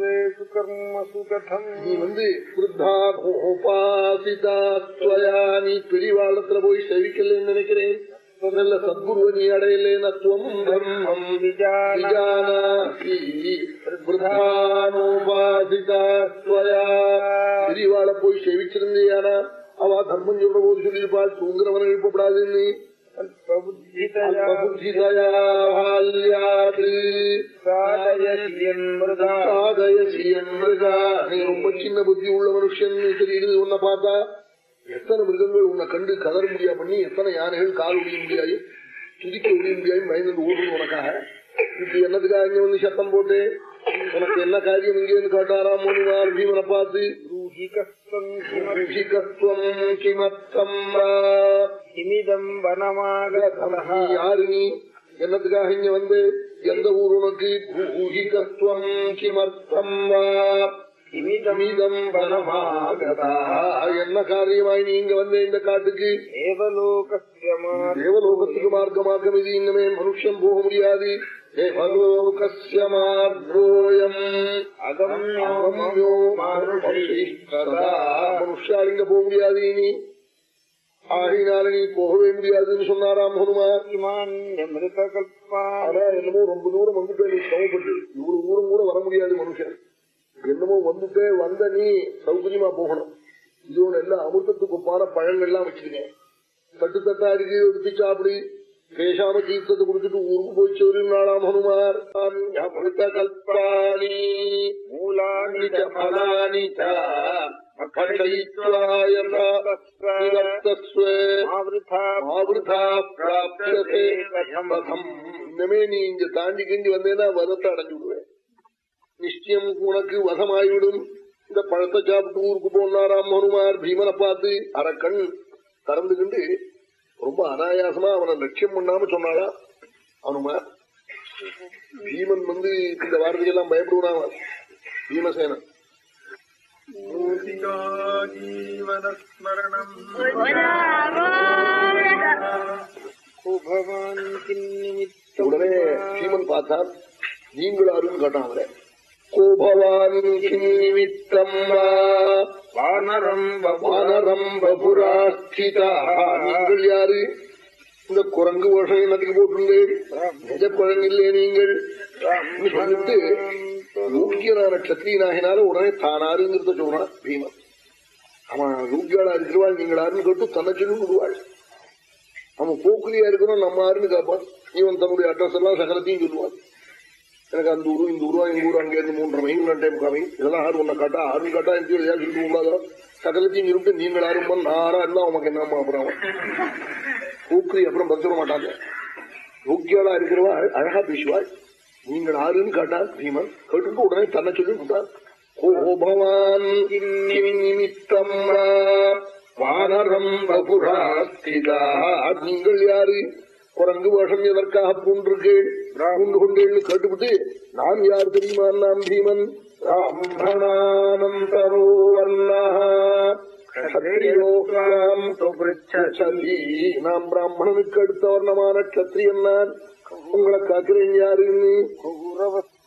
சர்வேஷு கர்மசு கதம் நீ வந்து உபாசிதாத்வயா நீ பெரியவாளத்துல போய் சேவிக்கலன்னு நினைக்கிறேன் நல்ல சத்குருவ நீ அடையலேன துவம் பிரம்மம் விஜானாசி பிரதானோபாசிதாத்வயா பெரியவாளை போய் சேவிச்சிருந்தியானா அவ தர்மம் சொல்ற போது சொல்லியிருப்பாள் தூங்குறவன் எழுப்பப்படாதுன்னு ரொம்ப சின்ன புத்தி உள்ள மனுஷன் தெரியுது உன்னை பார்த்தா எத்தனை மிருகங்கள் உன்னை கண்டு கதற முடியா பண்ணி எத்தனை யானைகள் கால் ஒடிய முடியாது துதிக்க ஒடிய முடியாது பயந்து ஓடுறது உனக்காக இப்படி என்னதுக்காக இங்க வந்து சத்தம் போட்டு உனக்கு என்ன காரியம் இங்கே வந்து காட்டாராம் முனிவார் பீமனை பார்த்து? யாரு நீ? என்னத்துக்காக இங்க வந்து? எந்த ஊர் உனக்கு? பூஹிகத்துவம் கிமர்த்தம் வா வனமாகதா என்ன காரியமாய் நீ இங்க வந்த இந்த காட்டுக்கு? தேவலோகத்துக்கு மார்க்கமாக்கம் இது. இன்னமே மனுஷன் போக முடியாது. தேவலோகஸ்ய மார்க்கோயம். அகம்யோ மனுஷால் இங்க போக முடியாது நீ ஆகையினால நீ போகவே முடியாதுன்னு சொன்னாராம் ஆனா என்னமோ ரொம்ப தூரம் வந்துட்டே சிரமப்பட்டு. இவ்வளவு தூரம் கூட வர முடியாது மனுஷன். என்னமோ வந்துட்டே வந்த நீ சௌகரியமா போகணும். இது ஒண்ணு எல்லாம் அமிர்தத்துக்கு ஒப்பான பழங்கள்லாம் வச்சிருக்கேன். தட்டு தட்டா இருக்கு எடுத்து சாப்பிடு. பேசாம தீர்த்தத்தை குடிச்சிட்டு ஊருக்கு போய் சொல்லி நாளாம் ஹனுமார். அமிர்த கல்பாணி மூலாணி பலானி இனிமே நீ இங்க தாண்டி கிண்டி வந்தேன்னா வரத்தை அடைஞ்சு விடுவேன். நிச்சயம் உனக்கு வசமாய்விடும் இந்த பழத்தை சாப்பிட்டு ஊருக்கு போனாராம் ஹனுமார் பீமனை பார்த்து அரக்கண் திறந்துகிண்டு ரொம்ப அனாயாசமா அவனை லட்சியம் பண்ணாம சொன்னாளா ஹனுமார்? பீமன் வந்து இந்த வார்த்தைக்கெல்லாம் பயப்படுவான் பீமசேனன். உடனே பீமன் பார்த்தான் நீங்கள் அருண் கேட்டான் அவரை கோபவான் நிமித்தம் வா வானரம் வானரம் நீங்கள் யாரு? இந்த குரங்கு வருஷம் என்னத்துக்கு போட்டிருந்தேன் நிஜ குரங்கில்லே நீங்கள் சொல்லிட்டு யோக்கியனான கத்திரியனாகினால உடனே தானாருங்கிறத சொல்றான் பீமன். அவன் யோக்கியாளா இருக்கிறவாள் நீங்கள் யாருன்னு கேட்டு தன்னை சொல்லி விடுவாள். அவன் போக்குலியா இருக்கணும் நம்ம யாருன்னு கேட்பான் இவன் தன்னுடைய அட்ரஸ் எல்லாம் சகலத்தையும் சொல்லுவான். எனக்கு அந்த ஊரு இந்த ஊரா எங்க ஊரு அங்கே இருந்து மைல் ரெண்டு டைம் காமி இதெல்லாம் ஆறு ஒன்ன காட்டா ஆறு காட்டா எனக்கு ஏதாவது சொல்லிட்டு கூடாதோ சகலத்தையும் சொல்லிட்டு நீங்கள் ஆறும் நாரா இருந்தா உனக்கு என்ன அப்புறம்? அவன் அப்புறம் பதில் மாட்டாங்க. யோக்கியாளா இருக்கிறவா அழகா பேசுவாள். நீங்கள் ஆறுன்னு காட்டான் பீமன் கேட்டுட்டு உடனே தன்னை சொல்லி விட்டான் கோபவான் நிமித்தம் வானரம் வபுராஸ்திதா நீங்கள் யாரு? குரங்கு வேஷம் எதற்காக பூண்டிருக்கேள் பூண்டு கொண்டேன்னு கேட்டுவிட்டு நான் யார் தெரியுமா நாம் பீமன். நாம் பிராமணனுக்கு அடுத்த வர்ணமான கத்திரியன் நான் உங்களை காக்கிறேன் யாருன்னு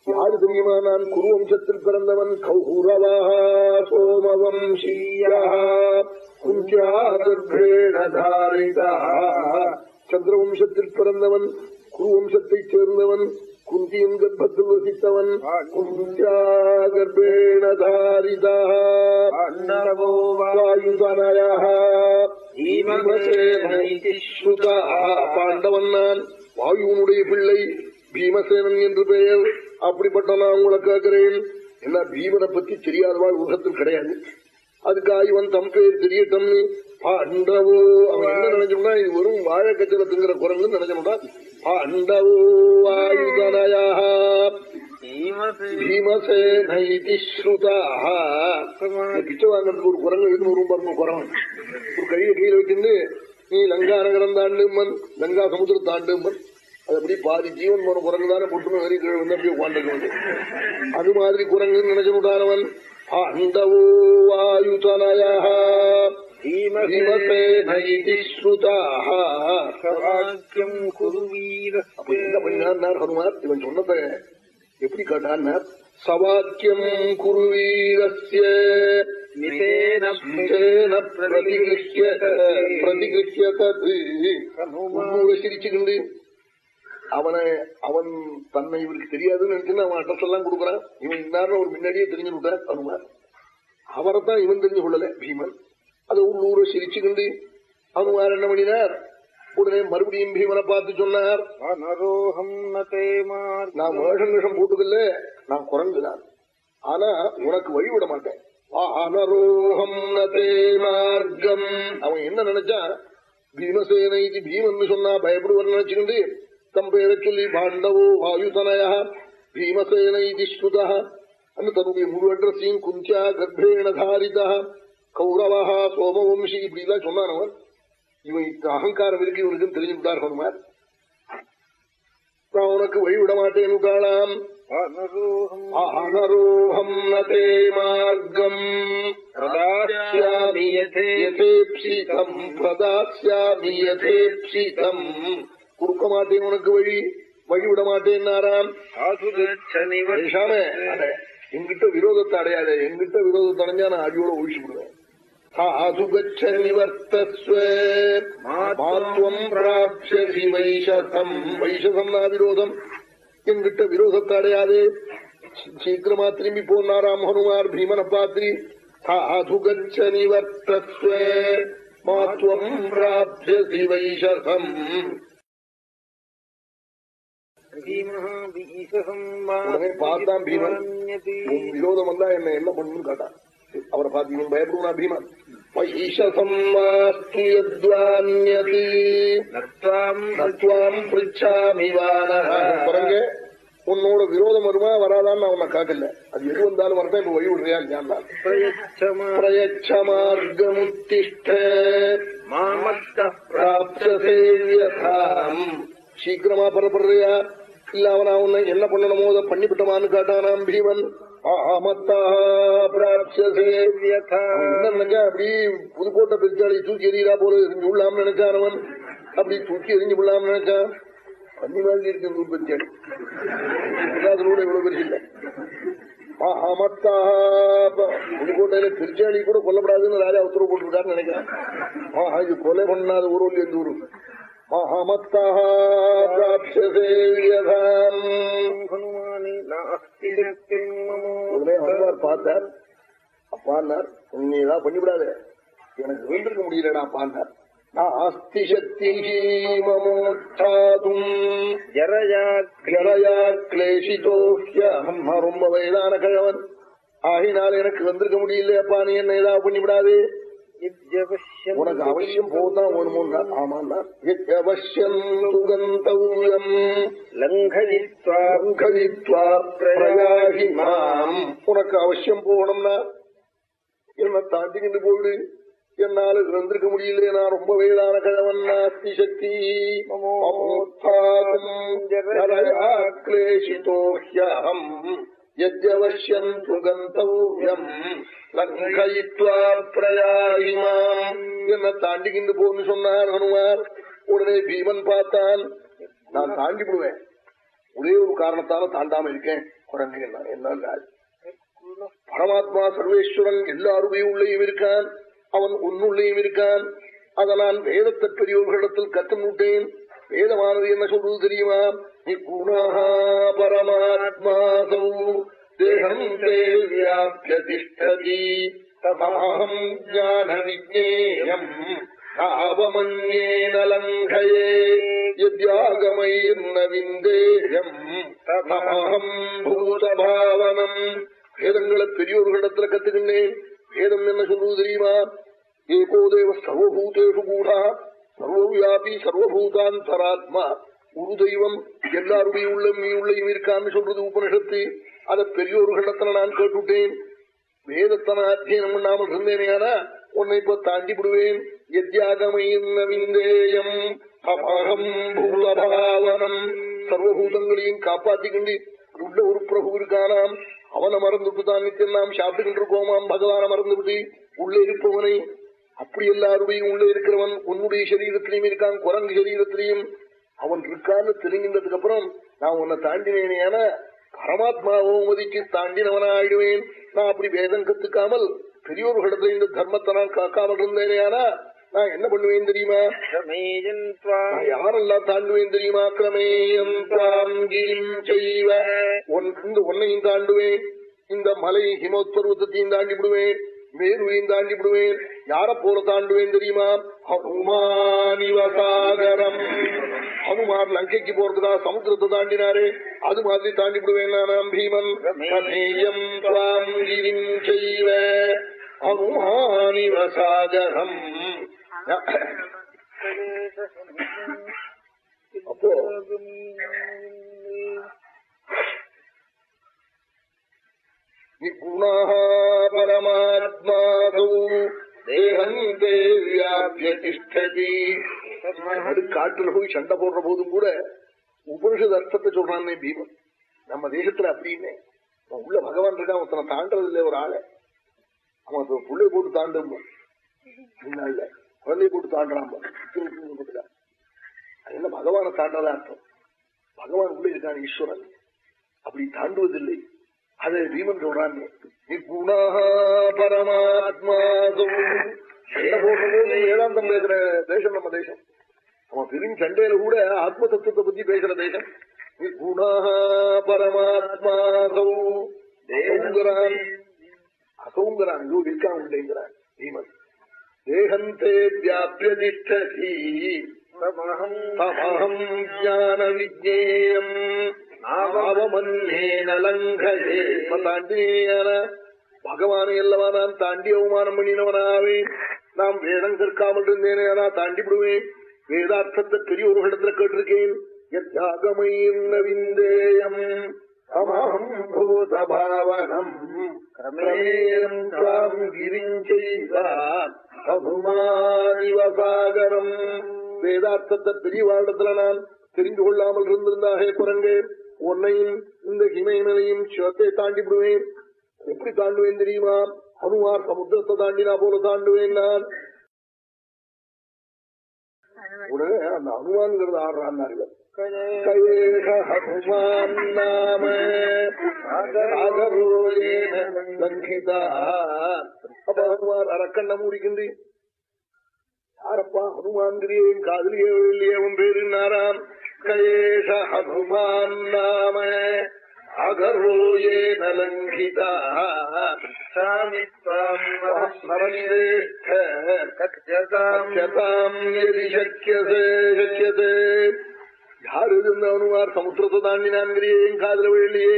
யாரு தெரியுமா நான் குருவம்சத்தில் பிறந்தவன்? கௌரவா சோமவம்சீயா குஞ்சாதர்பேணதாரிதா சந்திரவம்சத்தில் பிறந்தவன் குருவம்சத்தைச் சேர்ந்தவன் குந்தியின் கர்ப்பத்தில் வசித்தவன் குஞ்சா கர்ப்பேணதாரிதா பாண்டவன் நான். வாயுவனுடைய பிள்ளை பீமசேனன் என்று பெயர். அப்படிப்பட்ட நான் உங்களை கேட்கிறேன். என்ன பீமனை பத்தி தெரியாதவாள் உலகத்தில் கிடையாது. அதுக்காக இவன் தம் பேர் தெரியட்டம்னு பாண்டவோ. அவன் என்ன நினைச்சோம்னா இது வெறும் வாழைக்கச்சலத்துங்கிற குரங்குன்னு நினைச்சோம்னா பாண்டவோ வாயுதனயா பீமசேனைதி ஸ்ருதாக பிச்சை வாங்கறதுக்கு ஒரு குரங்கு எழுந்து வரும் பாருங்க குரவன் ஒரு கையை கீழே வச்சிருந்து நீ லங்கா நகரம் தாண்டுமன் லங்கா சமுத்திரம் தாண்டுமன் அது அப்படி பாதி ஜீவன் போன குரங்கு தானே பொட்டுமே வரி கீழே வந்து அப்படியே உட்காந்துக்கு அது மாதிரி குரங்குன்னு நினைச்சுட்டானவன் பாண்டவோ வாயுதனயா ஹனுமார்? இவன் சொன்னதை எப்படி கேட்டார் சவாக்கியம் குருவீரஸ்ய மிதேன மிதேன பிரதிகிருஷ்ய பிரதிகிருஷ்ய தது உன்னோட சிரிச்சுக்கிண்டு. அவனை அவன் தன்னை இவருக்கு தெரியாதுன்னு நினைச்சுன்னு அவன் அட்ரஸ் எல்லாம் கொடுக்குறான். இவன் இன்னார்னு ஒரு முன்னாடியே தெரிஞ்சு விட்டார் அனுமார் அவரைத்தான் இவன் தெரிஞ்சு கொள்ளல பீமன். அதை உள்ளூர சிரிச்சுக்கிண்டு அனுமார் என்ன பண்ணினார் உடனே மறுபடியும் பீமனை பார்த்து சொன்னார் நான் விஷம் போட்டுக்கல நான் குரங்குதான் ஆனா உனக்கு வழி விட மாட்டேன் அவன் என்ன நினைச்சான் பீமசேனை பீமன் சொன்னா பயப்படுவார் நினைச்சுக்கிண்டு தம் பேரை சொல்லி பாண்டவோ வாயுதனய பீமசேன ஸ்ருதா அந்த தன்னுடைய முழு அட்ரஸையும் குஞ்சா கர்ப்பேண தாரிதா. கௌரவா சோமவம்சி இப்படி எல்லாம் சொன்னான் அவன் இவன் அகங்காரம் இருக்கு இவனுக்கு தெரிஞ்சு விட்டார் ஹனுமார் நான் உனக்கு வழிவிட மாட்டேன் காளாம் அனரோகம் நதே மார்க்கம். பிரதாஸ்யாமி யதே. யதேப்சிதம் பிரதாஸ்யாமி யதேப்சிதம். கொடுக்க மாட்டேன் உனக்கு வழி வழிவிட மாட்டேன் நாராம். சாது கச்ச பேசாம அட, என்கிட்ட விரோதத்தை அடையாத என்கிட்ட விரோதத்தை அடைஞ்சா நான் அடியோட ஒழிச்சு விடுவேன். வைஷசம் வைஷசம் நான் விரோதம் என்கிட்ட விரோதத்தை அடையாதே சீக்கிரமா திரும்பி போனாராம் ஹனுமார் பீமனை பார்த்து சாது கச்ச நிவர்த்தஸ்வ மாத்வம் பிராப்சி வைஷசம் பார்த்தான் பீமன் விரோதம் வந்தா என்ன என்ன பண்ணுன்னு கேட்டான் அவரை பார்த்து இவன் பயப்படுவா பீமன் உன்னோட விரோதம் வருமா வராதான்னு உன்னை காக்கல அது எது வந்தாலும் வரதான் இப்ப வழி விடுறியா இல்லையா பிரயச்சமா பிரயச்ச மார்க்கமுத்திஷ்ட மாமத்த பிராப்தசேவியதாம் சீக்கிரமா புறப்படுறியா இல்ல அவனா உன்னை என்ன பண்ணணுமோ அதை பண்ணிவிட்டமான்னு காட்டானாம் பீமன் ஆமத்தா புதுக்கோட்டை பெருச்சாலை தூக்கி எறியா போல எரிஞ்சு விடலாம்னு நினைச்சான் அவன். அப்படி தூக்கி எரிஞ்சு விடலாம்னு நினைச்சான். பண்ணி மாதிரி இருக்கு இந்த பெருச்சாளி அதோட இவ்வளவு பெருசு இல்லை. புதுக்கோட்டையில திருச்சாளி கூட கொல்லப்படாதுன்னு ராஜா உத்தரவு போட்டிருக்காருன்னு நினைக்கிறேன். ஆஹா, கொலை பண்ணாத ஊர் எந்த ஊரு? மகாமத்தா பார்த்தார். அப்பான்னார் நீ பண்ணிவிடாது. எனக்கு வீண்டிருக்க முடியலடா அப்பான்னார். ரொம்ப வயதான கிழவன். ஆகினால் எனக்கு வந்திருக்க முடியல அப்பா நீ என்ன ஏதாவது பண்ணிவிடாதே. உனக்கு அவசியம் போதான் வேணுமோன்னா ஆமாண்ணா அவசியம் சுகந்தவ்யம் லங்கயித்வா லங்கயித்வா பிரயாகி மாம். உனக்கு அவசியம் போகணும்னா என்ன தாண்டிக்கிட்டு போயிடு என்னால வந்திருக்க முடியல நான் ரொம்ப வயதான கிழவன் நாஸ்தி சக்தி கிளேஷிதோஹ்யம் யஜ்யவசியம் சுகந்தவ்யம் லங்கயித்வா பிரயாகி மாம். என்ன தாண்டிக்கிண்டு போன்னு சொன்னார் ஹனுமார் உடனே பீமன் பார்த்தான் நான் தாண்டி விடுவேன் ஒரே ஒரு காரணத்தால தாண்டாம இருக்கேன். குரங்கு என்ன என்ன பரமாத்மா சர்வேஸ்வரன் எல்லாருமே உள்ளேயும் இருக்கான். அவன் உன்னுள்ளேயும் இருக்கான். அதை நான் வேதத்தை பெரியவர்களிடத்தில் கற்றுமுட்டேன் வேதமானது என்ன சொல்வது தெரியுமா? நிகுணா பரமாத்மாசௌ தேகம் தேவியாபியதிஷ்டதி ததாஹம் ஞான விஜேயம் தாவமன்யேன லங்கயே யத்யாகமைர்ன விந்தேயம் ததாஹம் பூதபாவனம் வேதங்களை பெரியோர்களிடத்துல கத்துக்கின்றேன் வேதம் என்ன சொல்றது தெரியுமா ஏகோ தேவ சர்வபூதேஷு கூடா சர்வவியாபி சர்வபூதாந்தராத்மா ஒரு தெய்வம் எல்லாருடைய உள்ளம் நீ உள்ளையும் இருக்கான்னு சொல்றது உபனிஷத்து அதை பெரியோர்களிடத்துல நான் கேட்டுட்டேன். வேதத்தன அத்தியனம் பண்ணாமல் இருந்தேனேனா உன்னை இப்ப தாண்டி விடுவேன். எத்தியாகமையிந்தேயம் அபகம் பூலபாவனம். சர்வபூதங்களையும் காப்பாத்திக்கிண்டு உள்ள ஒரு பிரபு இருக்கானாம். அவனை மறந்துட்டு தான் நிச்சயம் நாம் சாப்பிட்டுக்கிட்டு இருக்கோமாம். பகவான மறந்துவிட்டு உள்ள இருப்பவனை. அப்படி எல்லாருடையும் உள்ள இருக்கிறவன் உன்னுடைய சரீரத்திலையும் இருக்கான். குரங்கு சரீரத்திலையும். அவன் இருக்கான்னு தெரிஞ்சின்றதுக்கு அப்புறம் நான் உன்னை தாண்டினேன பரமாத்மாதிக்கு தாண்டினவனா ஆயிடுவேன் நான் அப்படி வேதம் கத்துக்காமல் பெரியோர்களிடத்துல இந்த தர்மத்தை நான் காக்காமல் இருந்தேனேனா நான் என்ன பண்ணுவேன் தெரியுமா? யாரெல்லாம் தாண்டுவேன் தெரியுமா? கிரமேயம் உன்னையும் தாண்டுவேன். இந்த மலை ஹிமோத்பர்வத்தையும் தாண்டி விடுவேன் வேறுவையும் தாண்டி விடுவேன் யார போல தாண்டுவேன் தெரியுமா? ஹனுமானிவசாகரம் ஹனுமார் லங்கைக்கு போறதுக்காக சமுத்திரத்தை தாண்டினாரே. அது மாதிரி தாண்டி விடுவேன் நான் பீமன் ஹனுமானிவசாகரம் அப்போ நிபுணः பரமாத்மாதௌ தேகம் தே காட்டுல போய் சண்டை போடுற போதும் கூட உபனிஷத் அர்த்தத்தை சொல்றானே பீமன் நம்ம தேசத்துல அப்படின்னு உள்ள பகவான் இருக்கான் ஒருத்தனை தாண்டது இல்லை ஒரு ஆளை. அவன் புள்ளை போட்டு தாண்டும் இல்ல குழந்தைய போட்டு தாண்டான் அது என்ன பகவானை தாண்டதா அர்த்தம்? பகவான் உள்ள இருக்கான் ஈஸ்வரன். அப்படி தாண்டுவதில்லை. அது பீமன் சொல்றான் பரமாத்மா போடுறது? ஏழாம் தம் பேசுற தேசம் நம்ம தேசம். நம்ம பெரும் சண்டையில கூட ஆத்ம தத்துவத்தை பத்தி பேசுற தேசம். பரமாத்மா அசௌங்கிறான் அசௌங்கிறான் இதோ இருக்கா உண்டேங்கிறான் பீமன் தேகந்தே வியாபியதிஷ்டி பகவானை அல்லவா நான் தாண்டி அவமானம் பண்ணினவனாவே. நாம் வேதம் கற்காமல் இருந்தேனே நான் தாண்டி விடுவேன் வேதார்த்தத்தை பெரிய ஒரு இடத்துல கேட்டிருக்கேன் யத்யாகமயம் விந்தேயம் அமஹம் வேதார்த்தத்தை பெரியவாடத்துல நான் தெரிந்து கொள்ளாமல் இருந்திருந்தாகே குரங்கே. உன்னையும் இந்த ஹிமயமலையும் சிவத்தை தாண்டி விடுவேன் எப்படி தாண்டுவேன் தெரியுமா? ஹனுமார் சமுத்திரத்தை தாண்டினா போல தாண்டுவேன் நான். உடனே அந்த ஹனுமான்ங்கிறது ஆடுறான் கயேஷ ஹனுமான் நாம. அப்ப ஹனுமான் அரக்கண்ண மூடிக்கின்றி யாரப்பா ஹனுமான்கிரியேன் காதலியே இல்லையே உன் பேருன்னாராம் கிளேஷ அபுமான் நாம அகர்வோயே நலங்கிதாமிஷ்டே யாரு இருந்த ஹனுமார் சமுத்திரத்தை தாண்டினான்கிறியே என் காதல வேலையே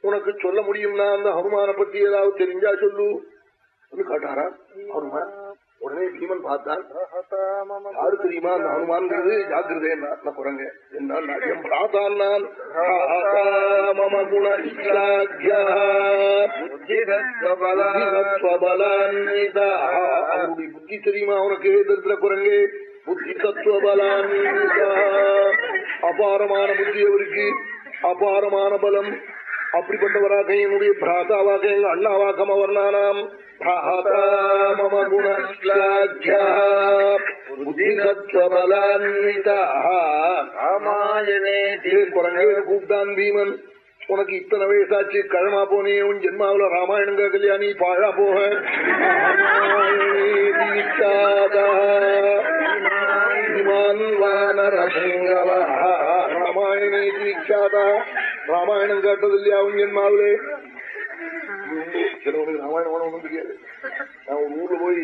உனக்கு சொல்ல முடியும்னா அந்த ஹனுமான பத்தி ஏதாவது தெரிஞ்சா சொல்லு கேட்டாரா ஹனுமான் உடனே பீமன் பார்த்தான் யாரு தெரியுமா? அந்த ஹனுமான்ங்கிறது ஜாக்கிரதேன்னா குரங்க. என்ன என் பிராத்தான் நான். அவருடைய புத்தி தெரியுமா? அவனுக்கு எதிர்த்துல குரங்கு. புத்தி தத்துவ பலான்விதா அபாரமான புத்தி அவருக்கு. அபாரமான பலம். அப்படிப்பட்டவராக என்னுடைய பிராதாவாக எங்க அண்ணாவாக்கம் அவர் நானாம் மம குணஸ்லாக்கியா கூப்பிட்டான் பீமன் உனக்கு இத்தனை வயசாச்சு கழமா போனே உன் ஜென்மாவில ராமாயணம் கேட்கலையா நீ பாழா போக ராமாயணே ராமாயணம் கேட்டது இல்லையா உன் ஜென்மாவிலே சிலவனுக்கு ராமாயணம் ஒன்றும் தெரியாது. நான் ஒரு ஊர்ல போய்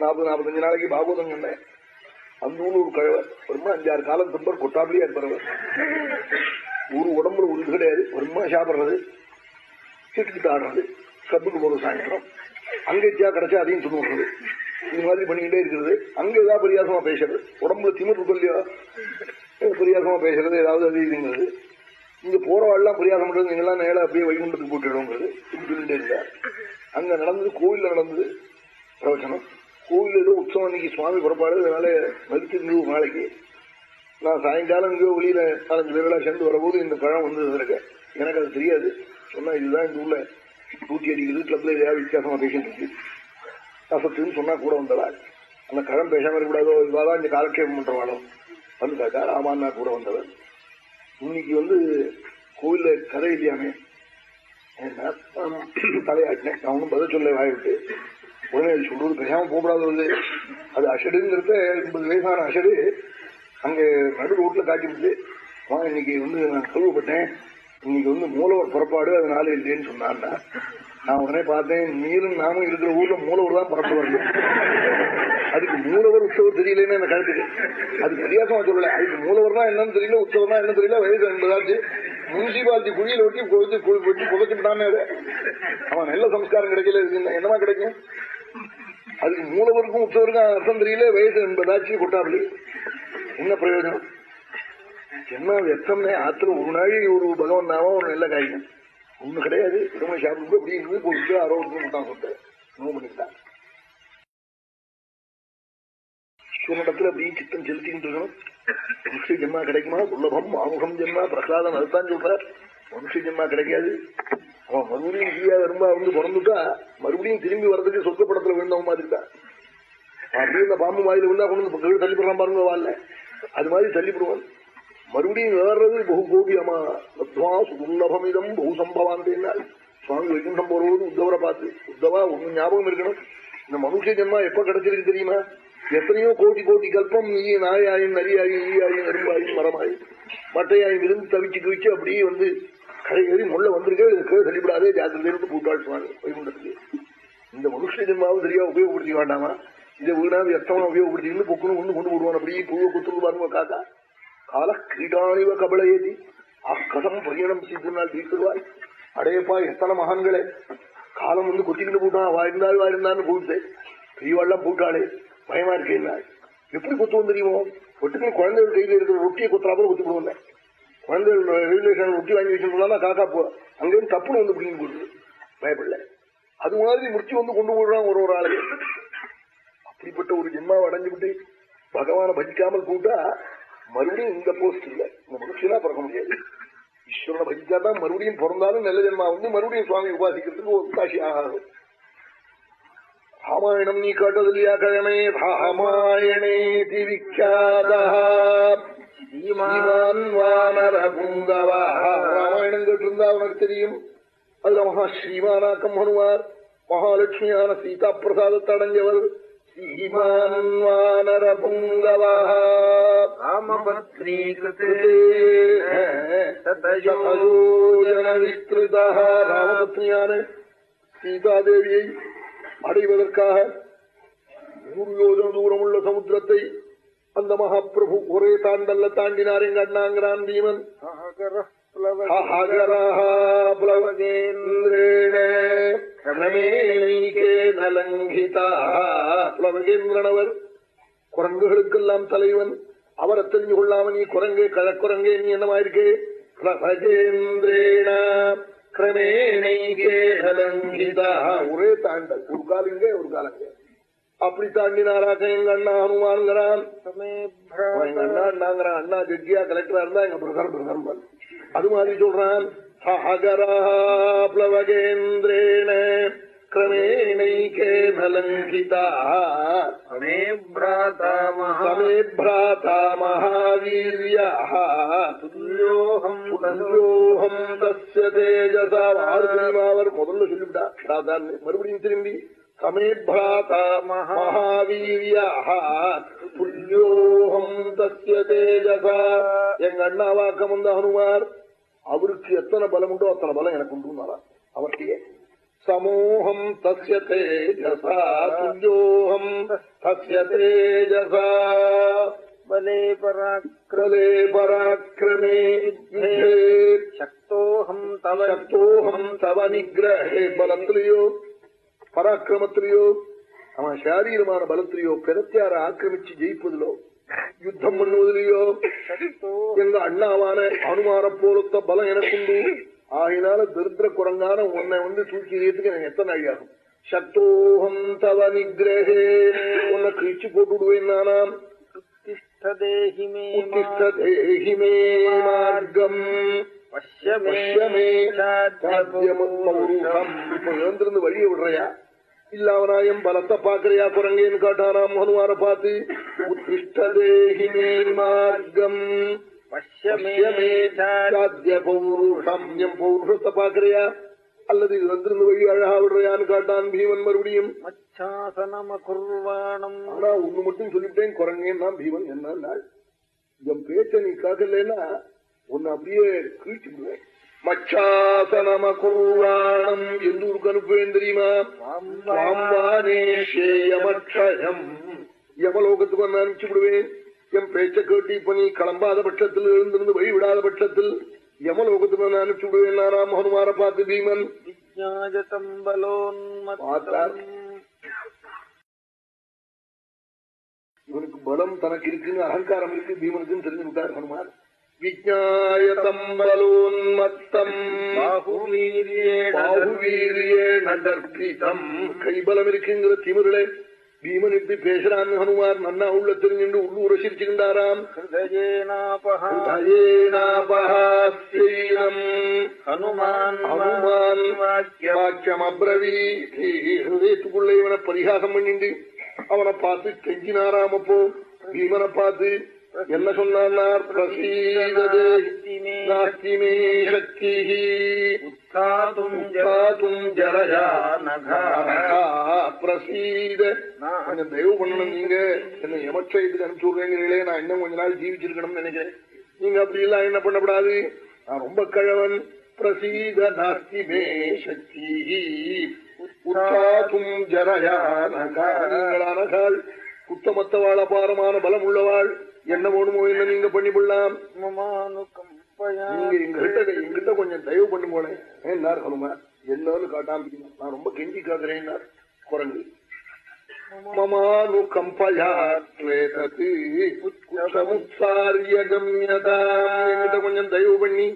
நாற்பது நாற்பத்தஞ்சு நாளைக்கு பாகவதம் கண்டேன். அந்த ஊர்ல ஒரு கழவர் ரொம்ப அஞ்சாறு காலம் தும்பர் கொட்டாப்பிலேயே இருப்பவர் ஒரு உடம்புல ஒரு கிடையாது. ரொம்ப சாப்பிடுறது சீட்டுக்கிட்டு ஆடுறது கத்துக்கு போறது சாயந்தரம். அங்க கிடைச்சா அதையும் துணுறது இது மாதிரி பண்ணிக்கிட்டே இருக்கிறது. அங்க ஏதாவது பரியாசமா பேசுறது. உடம்புல திமிர் இருக்கும் இல்லையா? பரியாசமா பேசுறது ஏதாவது அது இதுங்கிறது. இங்க போறவாள்லாம் பரியாசம் பண்றது நீங்களாம் நேரம் அப்படியே வைகுண்டத்துக்கு போட்டுடுங்கிறது இப்படி சொல்லிட்டே இருந்தார் அங்க நடந்தது கோவில்ல நடந்தது பிரவச்சனம். கோவில் ஏதோ உற்சவம் அன்னைக்கு சுவாமி புறப்பாடு அதனால மறுத்து ஒரு நாளைக்கு. நான் சாயங்காலம் இங்கேயோ வெளியில நாலஞ்சு பேர்களா சேர்ந்து வரும்போது இந்த பழம் வந்து இருக்க எனக்கு அது தெரியாது. சொன்னா இதுதான் இந்த ஊர்ல டூட்டி அடிக்கிறது கிளப்ல ஏதாவது வித்தியாசமா பேசிட்டு இருக்கு. அசத்துன்னு சொன்னா கூட வந்தவா அந்த கழம் பேசாம இருக்கக்கூடாதோ? இவாதான் இந்த காலக்ஷேபம் பண்றவாளோ வந்து காட்டா ஆமான்னா கூட வந்தவர். இன்னைக்கு வந்து கோயில கதை இல்லையாமே? தலையாட்டினேன் நான் ஒன்றும் பதில் சொல்ல வாய்விட்டு உடனே அது சொல்றது பேசாம வந்து. அது அஷடுங்கிறத எண்பது வயசான அஷடு அங்க நடு ரோட்ல காட்டிவிட்டு விட்டு இன்னைக்கு வந்து நான் கேள்விப்பட்டேன் இன்னைக்கு வந்து மூலவர் புறப்பாடு அதனால இல்லைன்னு சொன்னான்னா நான் உடனே பார்த்தேன் நீரும் நானும் இருக்கிற ஊர்ல மூலவர் தான் பரப்பு வரல அதுக்கு மூலவர் உற்சவர் தெரியலன்னு என்ன கருத்துக்கு அது வித்தியாசமா சொல்லல. அதுக்கு மூலவர் தான் என்னன்னு தெரியல உற்சவர்னா என்ன தெரியல வயது என்பதாச்சு முனிசிபாலிட்டி குழியில ஒட்டி கொழுத்து வெட்டி புதைச்சுட்டானே அவன் நல்ல சம்ஸ்காரம் கிடைக்கல. என்னமா கிடைக்கும்? அதுக்கு மூலவருக்கும் உற்சவருக்கும் அர்த்தம் தெரியல வயது என்பதாச்சு கொட்டாபலி என்ன பிரயோஜனம்? என்ன வெத்தம்னே ஆத்திரம் ஒரு நாள் ஒரு பகவான் நாம ஒரு நல்ல காரியம் ஒண்ணு கிடையாது. உடம்பை சாப்பிட்டு அப்படி போட்டு ஆரோக்கியம் முட்டான் சொல்லிட்டு நோ பண்ணிட்டான் சிவனிடத்துல அப்படி சித்தம் செலுத்திட்டு இருக்கணும். மனுஷ ஜென்மா கிடைக்குமா? துல்லபம் ஆமுகம் ஜென்மா பிரசாதம் அதுதான் சொல்றார். மனுஷ ஜென்மா கிடைக்காது. அவன் மறுபடியும் இந்தியா வரும்பா வந்து பிறந்துட்டா மறுபடியும் திரும்பி வர்றதுக்கு சொர்க்கப்படத்துல விழுந்தவன் மாதிரி தான். அப்படியே இந்த பாம்பு மாதிரி விழுந்தா கொண்டு கீழே தள்ளிப்படுறான் பாருங்க வாழ அது மாதிரி தள்ளிப்படுவான் மறுபடியும் வேறது பகு கோபியமா? லத்வா சுல்லபமிதம் பகு சம்பவான் சுவாமி வைகுண்டம் போறது உத்தவரை பார்த்து உத்தவா ஒண்ணு ஞாபகம் இருக்கணும். இந்த மனுஷ ஜென்மா எப்ப கிடைச்சிருக்கு தெரியுமா? எத்தனையோ கோடி கோடி கல்பம் நீ நாயாயும் நரியாயும் ஈயாயும் நெரும்பாயும் மரமாயும் மட்டையாயும் இருந்து தவிச்சு குவிச்சு அப்படியே வந்து கடை ஏறி முள்ள வந்திருக்கே இதுக்கு சொல்லிவிடாதே ஜாக்கிரதையிட்டு பூட்டாள் சுவாமி வைகுண்டத்துக்கு. இந்த மனுஷ ஜென்மாவும் சரியா உபயோகப்படுத்தி வேண்டாமா? இதை வீணா எத்தனை உபயோகப்படுத்தி பொக்குன்னு ஒண்ணு கொண்டு போடுவான் அப்படியே பூவை குத்துரு பாருங்க காக்கா. கால கிரீடானிவ கபலையேதி அக்கதம் பரியணம் சித்தினால் தீர்த்துருவாய் அடையப்பா எத்தனை மகான்களே. காலம் வந்து கொத்திக்கிட்டு போட்டான் வாயிருந்தாள் வாயிருந்தான்னு கூப்பிட்டு பெரியவாள்லாம் போட்டாளே. பயமா இருக்கேன் எப்படி குத்துவோம் தெரியுமோ? ஒட்டுக்கும் குழந்தைகள் கையில் இருக்கிற ரொட்டியை குத்துறாப்புல குத்து போடுவோம் குழந்தைகள் ரயில்வே ஸ்டேஷன் ரொட்டி வாங்கி வச்சுருந்தா காக்கா போ அங்கேயும் தப்புன்னு வந்து பிடிங்கி போடுது பயப்படல. அது மாதிரி முடிச்சு வந்து கொண்டு போடுறான் ஒரு ஒரு ஆளுக்கு அப்படிப்பட்ட ஒரு ஜென்மாவை அடைஞ்சு பகவானை பகவான பஜிக்காமல் கூட்டா மறுபடியும் இந்த போஸ்ட் இல்லை. இந்த மனுஷனா பிறக்க முடியாது. ஈஸ்வரனை பஜிக்காதான் மறுபடியும் பிறந்தாலும் நல்ல ஜென்மா வந்து மறுபடியும் சுவாமி உபாசிக்கிறதுக்கு ஒரு காட்சி ஆகும் ராமாயணம் நீ கேட்டது இல்லையா கிழமை ராமாயணே ராமாயணம் கேட்டிருந்தா உனக்கு தெரியும். அதுல மகா ஸ்ரீமானாக்கம் ஹனுமார் மகாலட்சுமியான சீதா பிரசாதத்தை அடைஞ்சவர் வானர ராமபத்னியான சீதாதேவியை அடைவதற்காக நூறு யோஜன தூரம் உள்ள சமுத்திரத்தை அந்த மகாபிரபு ஒரே தாண்டல்ல தாண்டினார் எங்க அண்ணாங்கிறான் பீமன். பிளவகேந்திரனவர் குரங்குகளுக்கெல்லாம் தலைவன். அவரை தெரிஞ்சு கொள்ளாம நீ குரங்கே கழக்குரங்கே நீ என்னமாயிருக்கே? பிளவகேந்திரேண ஒரே தாண்டல். ஒரு காலிங்க ஒரு காலங்க அப்படி தாண்டினாராக்க எங்க அண்ணா ஹனுமான்கிறான் எங்க அண்ணா அண்ணாங்கிறான். அண்ணா ஜட்ஜியா கலெக்டரா இருந்தா எங்க பிரதர் பிரதர் அது மாதிரி சொல்றான். பிளவகேந்திரேண கிரமேணைகேன லங்கிதா சமே பிராதா மகாவீரியா துல்யோகம் துல்யோகம் தஸ்ய தேஜசா அவர் முதல்ல சொல்லிவிட்டா மறுபடியும் திரும்பி சமே பிராதா மகாவீரியா துல்யோகம் தஸ்ய தேஜசா. எங்க அண்ணா வாக்கம் வந்த ஹனுமார் அவருக்கு எத்தனை பலம் உண்டோ அத்தனை பலம் எனக்கு உண்டு அவர்கிட்டயே சமூகம் தஸ்ய தேஜசா துல்யோகம் தஸ்ய தேஜசா. பலே பராக்கிரலே பராக்கிரமே. சக்தோகம் தவ சக்தோகம் தவ நிகிரகே பலத்திலேயோ பராக்கிரமத்திலேயோ அவன் சாரீரமான பலத்திலேயோ பிரத்தியார ஆக்கிரமிச்சு ஜெயிப்பதிலோ யுத்தம் பண்ணுவதிலேயோ எங்க அண்ணாவான அனுமான போலத்த பலம் எனக்குண்டு. ஆகினால திருத்திர குரங்கான உன்னை வந்து தூக்கி எறியத்துக்கு எனக்கு எத்தனை நாள் ஆகும் சக்தோகம் தவ நிகிரகே உன்னை கிழிச்சு போட்டு விடுவேன் நானாம் மார்க்கம். எழுந்திருந்து வழிய விடுறையா? இல்லாமனாயம் பலத்தை பாக்குறியா குரங்கேன்னு காட்டானாம் ஹனுமான பார்த்து. மார்க்கம். பௌருஷம் என் பௌருஷத்தை பாக்குறியா அல்லது இது வந்திருந்து வழி அழகா விடுறையான்னு காட்டான் பீமன் மறுபடியும். ஆனா ஒண்ணு மட்டும் சொல்லிவிட்டேன் குரங்கேன்னா பீமன் என்ன நாள் என் பேச்ச நீ காக்கலன்னா உன்னை அப்படியே கீழ்ச்சிடுவேன் மச்சாசனம குர்வாணம் எந்த ஊருக்கு அனுப்புவேன் தெரியுமா? யமலோகத்துக்கு வந்து அனுப்பிச்சு விடுவேன். என் பேச்ச கேட்டு இப்ப நீ கிளம்பாத பட்சத்தில் இருந்திருந்து வழி விடாத பட்சத்தில் அனுப்பிச்சு விடுவேன் நாராம் ஹனுமார பார்த்து பீமன். இவனுக்கு பலம் தனக்கு இருக்குன்னு அகங்காரம் இருக்கு. பீமனுக்குன்னு தெரிஞ்சு விட்டார் தர்ப்பிதம் கைபலம் இருக்குங்கிற திமிரிலே பீமன் இப்படி பேசுறான்னு ஹனுமார் நன்னா உள்ள தெரிஞ்சுண்டு உள்ளூர சிரிச்சுக்கின்றாராம் ஹனுமான் வாக்கியம் வாக்கியம் அப்ரவீதி ஹிருதயத்துக்குள்ள இவனை பரிகாசம் பண்ணிண்டு அவனை பார்த்து கெஞ்சினாராம் அப்போ பீமனை பார்த்து என்ன சொன்னார்? பிரசீததே நாஸ்தி மே சக்தி உத்தாதும் ஜலஜா. பிரசீத. கொஞ்சம் தயவு பண்ணணும் நீங்க? என்ன எமட்சயத்துக்கு அனுப்பிச்சு விடுறீங்களே? நான் இன்னும் கொஞ்ச நாள் ஜீவிச்சிருக்கணும்னு நினைக்கிறேன். நீங்க அப்படி எல்லாம் என்ன பண்ணக்கூடாது நான் ரொம்ப கழவன். பிரசீத நாஸ்தி மே சக்தி உத்தாதும் ஜரயா நகா. நீங்களானகால் குத்தமத்தவாள் அபாரமான பலம் உள்ளவாள். என்ன வேணுமோ என்ன நீங்க பண்ணி கொள்ளலாம் எங்ககிட்ட எங்கிட்ட கொஞ்சம் தயவு பண்ணி போனேன் ஏன்னார் ஹனுமான் என்னன்னு காட்டாம நான் ரொம்ப கெஞ்சி காக்குறேன் குரங்கு. மமானு கம்பயாத்வேதத்து கொஞ்சம் தயவு பண்ணி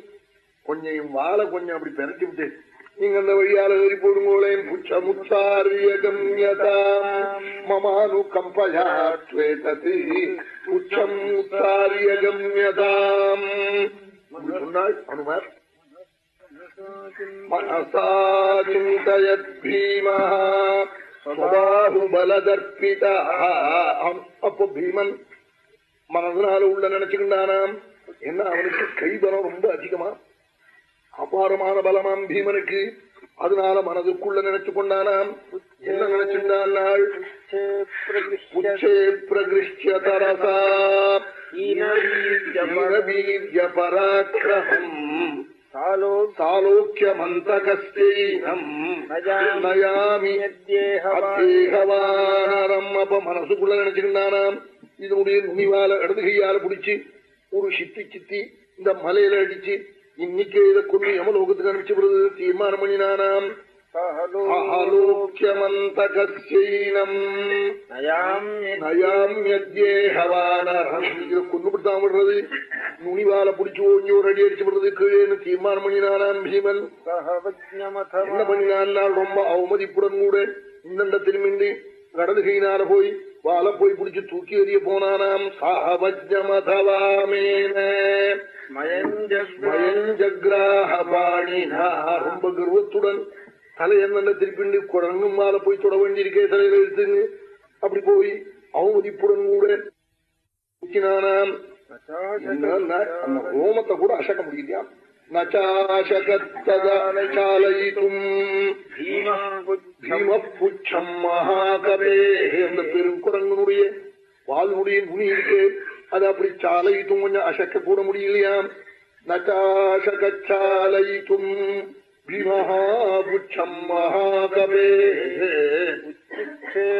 கொஞ்சம் வாழை கொஞ்சம் அப்படி பெரட்டி விட்டு நீங்க அந்த வழியால ஏறி போடுங்களேன் மமானு கம்பயாத்வேதத்து உச்சம் உத்தாரிய கம்யதாம் சொன்னாள் அனுமார். மனசா சிந்தயத் பீமா. அப்போ பீமன் மனதனால உள்ள நினைச்சுக்கிட்டானாம். என்ன அவனுக்கு கைபலம் ரொம்ப அதிகமா? அபாரமான பலமாம் பீமனுக்கு. அதனால மனதுக்குள்ள நினைச்சு கொண்டானாம். என்ன நினைச்சுட்டான் நாள் உச்சே பிரகிருஷ்ய நயாமி அத்தேகவானரம். அப்ப மனசுக்குள்ள நினைச்சிருந்தானாம். இதனுடைய நுனிவால இடது கையால பிடிச்சு ஒரு சித்தி சித்தி இந்த மலையில அடிச்சு இன்னைக்கு இதை கொண்டு யமலோகத்துக்கு அனுப்பிச்சு விடுறது தீர்மானம் பண்ணினானாம். ஆலோக்கியமந்தகஸ்தீனம் நயாமியேகவானரம் இதை கொண்டு விட்டான் விடுறது. நுனிவால பிடிச்சு ஓங்கி ஒரு அடி அடிச்சு விடுறது. கீழேன்னு தீர்மானம் பண்ணினானாம் பீமன். என்ன பண்ணினான் ரொம்ப அவமதிப்புடன் கூட இந்தண்டத்திலுமின்றி கடது கையினால போய் வாழ போய் பிடிச்சு தூக்கி எறிய போனானாம் சாவஜமதவாமேன பயஞ்சகிராக பாணினா ரொம்ப கர்வத்துடன் தலை என்ன திருப்பிண்டு குரங்கும் மாலை போய் தொட வேண்டியிருக்கே தலையில எடுத்துன்னு அப்படி போய் அவமதிப்புடன் கூட தூக்கினானாம் என்ன அந்த ரோமத்தை கூட அசக்க முடியலையா நச்சாசகத்ததாலைக்கும் மகாகவே அந்த பெருங்குரங்கனுடைய வால்னுடைய நுனி இருக்கு. அது அப்படி சாலையிட்டும் கொஞ்சம் அசக்க கூட முடியலையாம். நச்சாசகாலைக்கும் பீமஹாபுச்சம் மகாகவே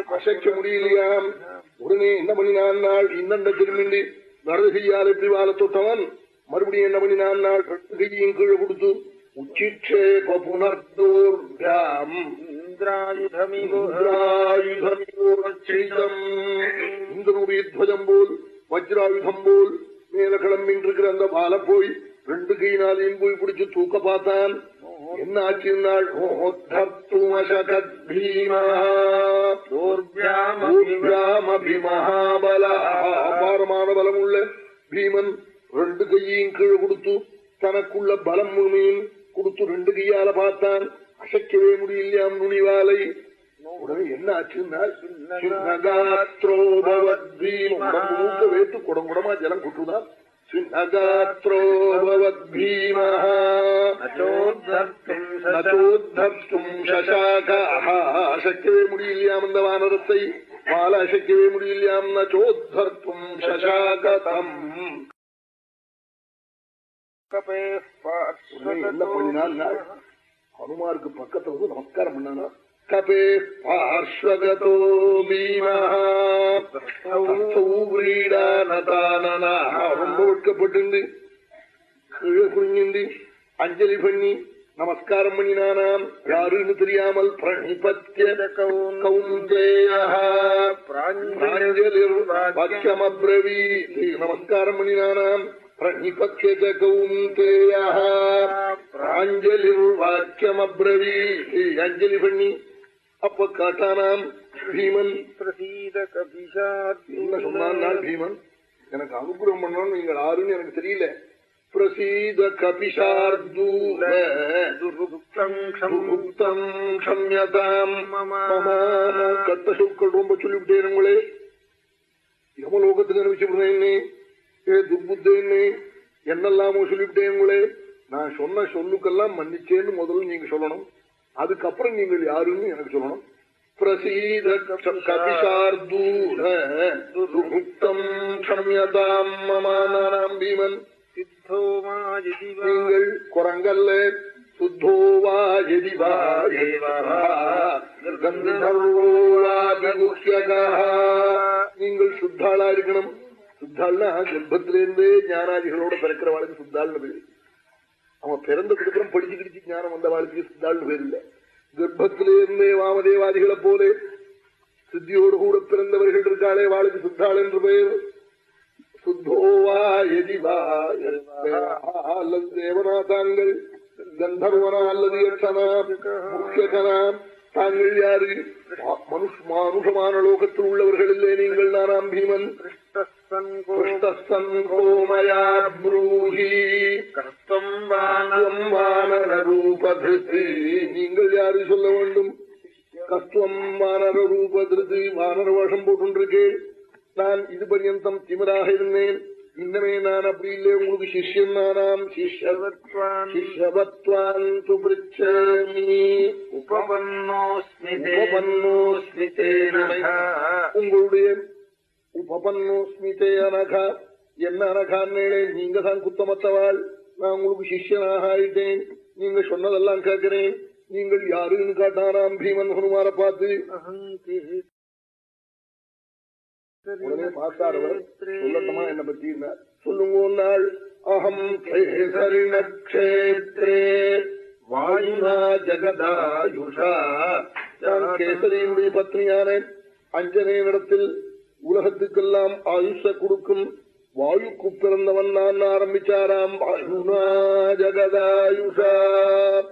அசைக்க முடியலையாம். உடனே என்ன பண்ணினான் நாள்? இன்னண்ட திரும்பிண்டு நடந்து செய்யால் எப்படி வாழ தொட்டவன்? மறுபடியும் என்ன பண்ணினான்? நாள் கையும் கீழே கொடுத்து உச்சிட்சேப புனர்தோர்யாம் இந்திரனுடைய துவஜம் போல் வஜ்ராயுதம் போல் மேல கிளம்பின்றிருக்கிற அந்த பால போய் ரெண்டு கையினாலையும் போய் பிடிச்சு தூக்க பார்த்தான். என்ன ஆச்சுன்னாள் மகாபல அபாரமான பலம் உள்ள பீமன் ரெண்டு கையையும் கீழே கொடுத்து தனக்குள்ள பலம் முழுமையும் கொடுத்து ரெண்டு கையால பார்த்தான். அசைக்கவே முடியலையாம் நுனிவாலை உடனே என்ன ஆச்சுன்னா மூக்க வேட்டு குடம் குடமா ஜலம் கொட்டுதான் அசைக்கவே முடியலையாம் அந்த வானரத்தை? மால அசைக்கவே முடியலையாம் நச்சோத்தர்த்தும் சசாகதம். ஹனுமாருக்கு பக்கத்துல வந்து நமஸ்காரம் பண்ணானா? கபே பார்ஸ்வகதோ ரொம்ப ஒடுக்கப்பட்டு கீழே குனிந்து அஞ்சலி பண்ணி நமஸ்காரம் பண்ணினானாம். யாருன்னு தெரியாமல் பிரணிபத்திய கௌந்தேய வாக்கியமப்ரவீத் நமஸ்காரம் பண்ணினானாம். பிரணிபத்தியத கௌந்தேய பிராஞ்சலிர் வாக்கியமப்ரவீத் அஞ்சலி பண்ணி அப்ப காட்டானாம் பீமன். பிரசீத கபிஷாத் என்ன சொன்னான் பீமன்? எனக்கு அனுகிரகம் பண்ணணும் நீங்கள் ஆறுன்னு எனக்கு தெரியல. பிரசீத கபிஷார்தூல துருக்தம் க்ஷம்யதாம் கட்ட சொற்கள் ரொம்ப சொல்லிவிட்டேன் உங்களே. யமலோகத்தில் அனுப்பிச்சுடுறேன்னு ஏ துர்புத்தேன்னு என்னெல்லாமோ சொல்லிவிட்டேன் உங்களே. நான் சொன்ன சொல்லுக்கெல்லாம் மன்னிச்சேன்னு முதல்ல நீங்க சொல்லணும். அதுக்கப்புறம் நீங்கள் யாருன்னு எனக்கு சொல்லணும். பிரசீத கபிஷார்தூல துருக்தம் க்ஷம்யதாம் மமானாம் பீமன். நீங்கள் குரங்கல்ல நீங்கள் சுத்தாளா இருக்கணும். சுத்தாள்னா கர்ப்பத்திலிருந்தே ஞானாதிகளோட பிறக்கிற வாழ்க்கை சுத்தாள்னு பேரு. அவன் பிறந்த கொடுக்குறம் படிச்சு கிடிச்சு ஞானம் வந்த வாழ்க்கைக்கு சுத்தாள்னு பேர் இல்ல. கர்ப்பத்திலிருந்தே வாமதேவாதிகளை போல சித்தியோடு கூட பிறந்தவர்கள் இருக்காளே வாளுக்கு சுத்தாள் என்று பெயர் அல்லது தேவநாதாங்கள். கந்தர்வனா அல்லது யட்சனா தாங்கள் யாரு? மனுஷ மானுஷமான லோகத்தில் உள்ளவர்கள் இல்லை நீங்கள் நானாம் பீமன். கிருஷ்ணஸ்தன் கோமயா ப்ரூஹி கர்த்தம் வானம் வானர ரூபதிருத்து நீங்கள் யாரு சொல்ல வேண்டும்? கஸ்துவம் வானர ரூபதிருத்து வானர வேஷம் போட்டுருக்கேன் நான் இது பர்யந்தம் திமிராக இருந்தேன். இன்னமே நான் அப்படி இல்லை உங்களுக்கு சிஷ்யன் நானாம் சிஷ்யவத்வான். உங்களுடைய உபபன்னோஸ்மிதே அனகா. என்ன அனகான்னே நீங்க தான் குத்தமத்தவாள். நான் உங்களுக்கு சிஷ்யனாக ஆயிட்டேன். நீங்க சொன்னதெல்லாம் கேட்கிறேன். நீங்கள் யாருன்னு காட்டாராம் பீமன் ஹனுமார பார்த்து. உடனே பார்த்தாரவர் சொல்லட்டுமா என்ன பத்தி சொல்லுங்க நாள். அகம் கேசரிணக்ஷேத்ரே வாயுனா ஜகதாயுஷா. நான் கேசரியினுடைய பத்னியான அஞ்சனையினிடத்தில் உலகத்துக்கெல்லாம் ஆயுஷ கொடுக்கும் வாயுக்கு பிறந்தவன் நான் ஆரம்பிச்சாராம். வாயுனா ஜகதாயுஷா.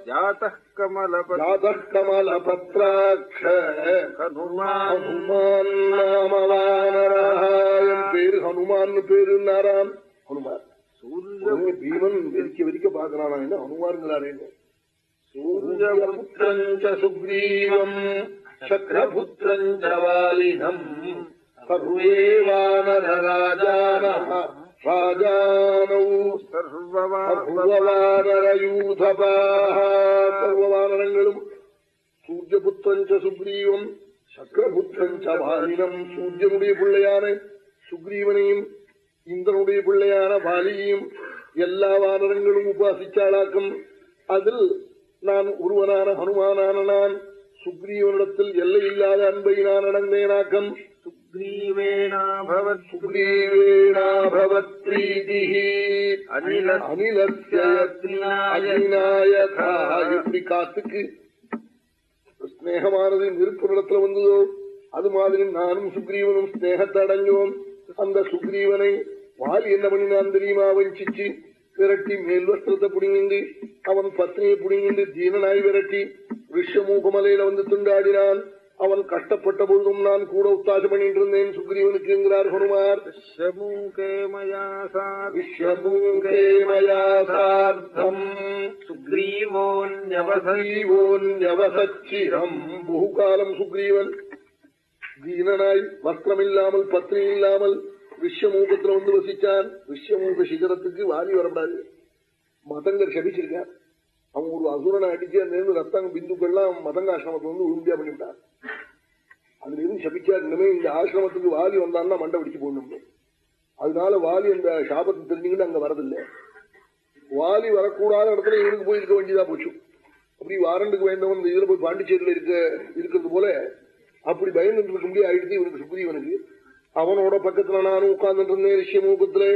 ஜாத கமலப ஜாதः கமலபத்ராட்ச ஹனுமான் ஹனுமான் நாம வானரः. என் பேரு ஹனுமான் பேருன்னாராம். ஹனுமான். உடனே பீமன் வெறிக்க வெறிக்க பாக்குறானா என்ன ஹனுமான்ங்கிறாரே? சூரியபுத்திரஞ்ச சுக்ரீவம் சக்கரபுத்திரஞ்ச வாலினம். सर्वेवानरराजानः राजानौ സർവവാനരയൂഥപാഹ സർവവാനരങ്ങളും സൂര്യപുത്രൻ സുഗ്രീവം சக்கரபுத்திரன் சாலினம் சூரியனுடைய பிள்ளையான சுக்ரீவனையும் இந்திரனுடைய பிள்ளையான பாலியையும் எல்லா வானரங்களும் உபாசிச்சாளாக்கும் அதில் நான் ஒருவனான ஹனுமானான நான் சுக்ரீவனிடத்தில் எல்லையில்லாத அன்பை நான் அடங்கேனாக்கம் எப்படி காத்துக்கு ஸ்நேகமானது நெருப்பு நிலத்துல வந்ததோ அது மாதிரி நானும் சுக்ரீவனும் ஸ்நேகத்தை அடைஞ்சோம். அந்த சுக்ரீவனை வாலி என்ன பண்ணினான் தெரியுமா? வஞ்சிச்சு விரட்டி மேல் வஸ்திரத்தை புடிங்கிண்டு அவன் பத்னியை புடிங்கிண்டு தீனனாய் விரட்டி ரிஷமூகமலையில வந்து துண்டாடினான். அவன் கஷ்டப்பட்ட பொழுதும் நான் கூட உத்தாசம் பண்ணிட்டு இருந்தேன் சுக்ரீவனுக்கு என்கிறார் ஹனுமார். ஷமூகே மயா சாத் விஸ்வமூகே மயா சார்த்தம் சுக்ரீவோன்யவச சுக்ரீவோன்யவசச்சிரம் பகுகாலம் சுக்ரீவன். தீனனாய் வஸ்திரம் இல்லாமல் பத்னி இல்லாமல் விஸ்வமூகத்துல வந்து வசிச்சான். விஸ்வமூக சிகரத்துக்கு வாரி வரப்படாது. மதங்கர் சபிச்சிருக்கார் அவங்க ஒரு அசுரனை அடிச்சு அந்த இருந்து ரத்தம் பிந்துக்கள்லாம் மதங்க ஆசிரமத்தை வந்து உரும்பியா பண்ணிவிட்டார் அதுல இருந்து சபிச்சார் இனிமே இந்த ஆசிரமத்துக்கு வாலி வந்தான்னா மண்டை பிடிச்சு போடணும் அதனால வாலி அந்த சாபத்தை தெரிஞ்சுக்கிட்டு அங்க வரதில்லை. வாலி வரக்கூடாத இடத்துல இவனுக்கு போயிருக்க வேண்டியதா போச்சு. அப்படி வாரண்டுக்கு வேண்டவன் இந்த இதுல போய் பாண்டிச்சேரியில இருக்க இருக்கிறது போல அப்படி பயந்துட்டு இருக்க முடியாது ஆயிடுச்சு இவனுக்கு சுக்ரீவனுக்கு அவனோட பக்கத்துல நானும் உட்கார்ந்துட்டு இருந்தேன் ரிஷியமூகத்துல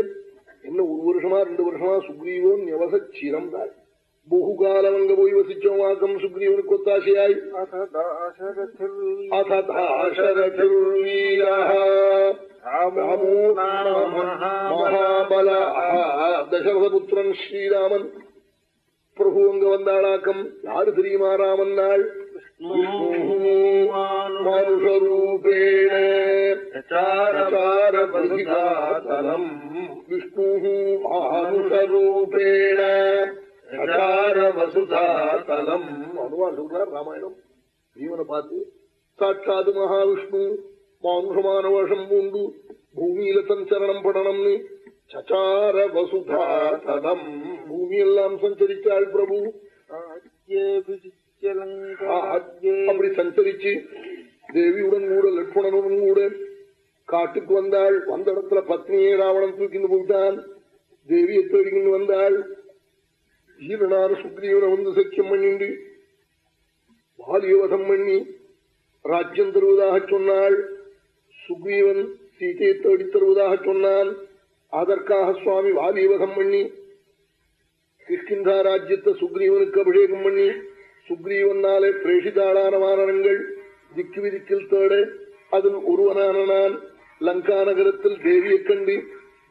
என்ன ஒரு வருஷமா ரெண்டு வருஷமா சுக்ரீவன் யவச சிரம் தான். ബഹുകാലം അങ്ങ് പോയി വസിച്ചോമാക്കം സുഗ്രീവനക്ക് ഒത്താശയായി മഹാബല ദശരഥപുത്രൻ ശ്രീരാമൻ പ്രഭു അങ്ങ് വന്നാളാക്കം ആര് തിരിയുമാ രാമൻ നാൾ മനുഷ്യരൂപേണ വിഷ്ണു മനുഷ്യരൂപേണ வசுதாதலம் அனுவான் சொல்றார் ராமாயணம். ஜீவனை பார்த்து சாட்சாது மகாவிஷ்ணு மானுஷமான வேஷம் பூண்டு பூமியில சஞ்சரணம் படணும்னு சச்சார வசுதா ததம் பூமியெல்லாம் சஞ்சரித்தாள் பிரபு. அப்படி சஞ்சரிச்சு தேவியுடன் கூட லட்சுமணனுடன் கூட காட்டுக்கு வந்தாள். வந்த இடத்துல பத்னியே ராவணன் தூக்கிட்டு போயிட்டான். தேவியை தேடிக்கிட்டு வந்தாள். ஈரனார் சுக்ரீவனை வந்து சக்கியம் பண்ணிண்டு. வாலியவதம் பண்ணி ராஜ்யம் தருவதாக சொன்னாள். சுக்ரீவன் சீதையை தேடி தருவதாக சொன்னான். அதற்காக சுவாமி வாலியவதம் பண்ணி கிஷ்கிந்தா ராஜ்யத்தை சுக்ரீவனுக்கு அபிஷேகம் பண்ணி சுக்ரீவனாலே பிரேஷிதாளான வாரணங்கள் திக்கு விதிக்கில் தேட அதில் ஒருவனான நான் லங்கா நகரத்தில் தேவியைக் கண்டு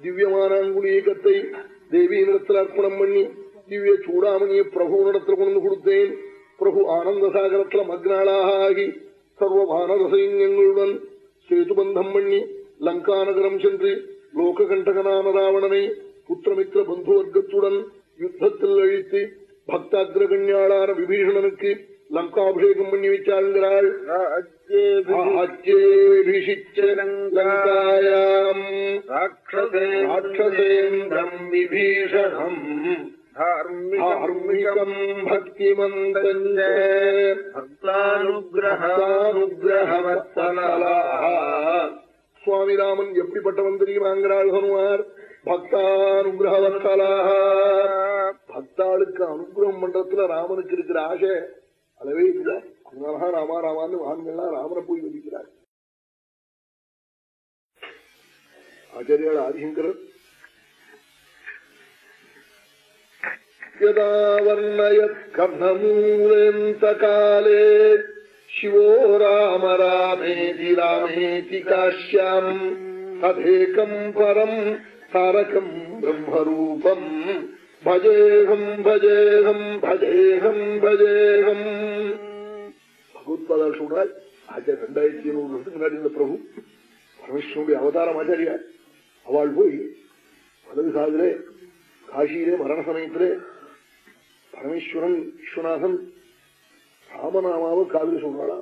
திவ்யமான அங்குலீகத்தை தேவியினிடத்தில் அர்ப்பணம் பண்ணி திவ்ய சூடாமணியை பிரபுவனிடத்தில் கொண்டு கொடுத்தேன் பிரபு ஆனந்த சாகரத்தில் மக்னாளாக ஆகி சர்வ வானர சைன்யங்களுடன் சேதுபந்தம் பண்ணி லங்கா நகரம் சென்று லோககண்டகனான ராவணனை புத்திரமித்திர பந்து வர்க்கத்துடன் யுத்தத்தில் அழித்து பக்தாகிரகண்யாளான விபீஷணனுக்கு லங்காபிஷேகம் விபீஷணம் தார்மிகம் பக்திமந்தம் சுவாமிராமன் எப்படிப்பட்டவன் தெரியுமாங்கிறாள் ஹனுமார்? பக்தானுகிரகவத்தலாக பக்தாளுக்கு அனுகிரகம் பண்றதுல ராமனுக்கு இருக்கிற ஆசை. அளவே இல்லை. அதனாலதான் ராமா ராமான்னு வான்கள்லாம் ராமனை போய் வதிக்கிறார் ஆச்சாரியால் ஆதிசங்கரர் யதாவர்ணயத்கர்ணமூலேந்தகாலே சிவோ ராம ராமேதி ராமேதி காஷ்யாம் ததேகம் பரம் தாரகம் பிரம்மரூபம் பஜேகம் பஜேகம் பஜேகம் பஜேகம் பகவத்பாதா சொல்றார் ஆச்சார் ரெண்டாயிரத்தி இருநூறு வருஷத்துக்கு முன்னாடி இந்த பிரபு பரமேஸ்வரனுடைய அவதாரம் ஆச்சாரியார். அவள் போய் பதவி சாதிலே காஷியிலே மரண சமயத்திலே பரமேஸ்வரன் விஸ்வநாதன் ராமநாமாவை காதல் சொல்றாளா?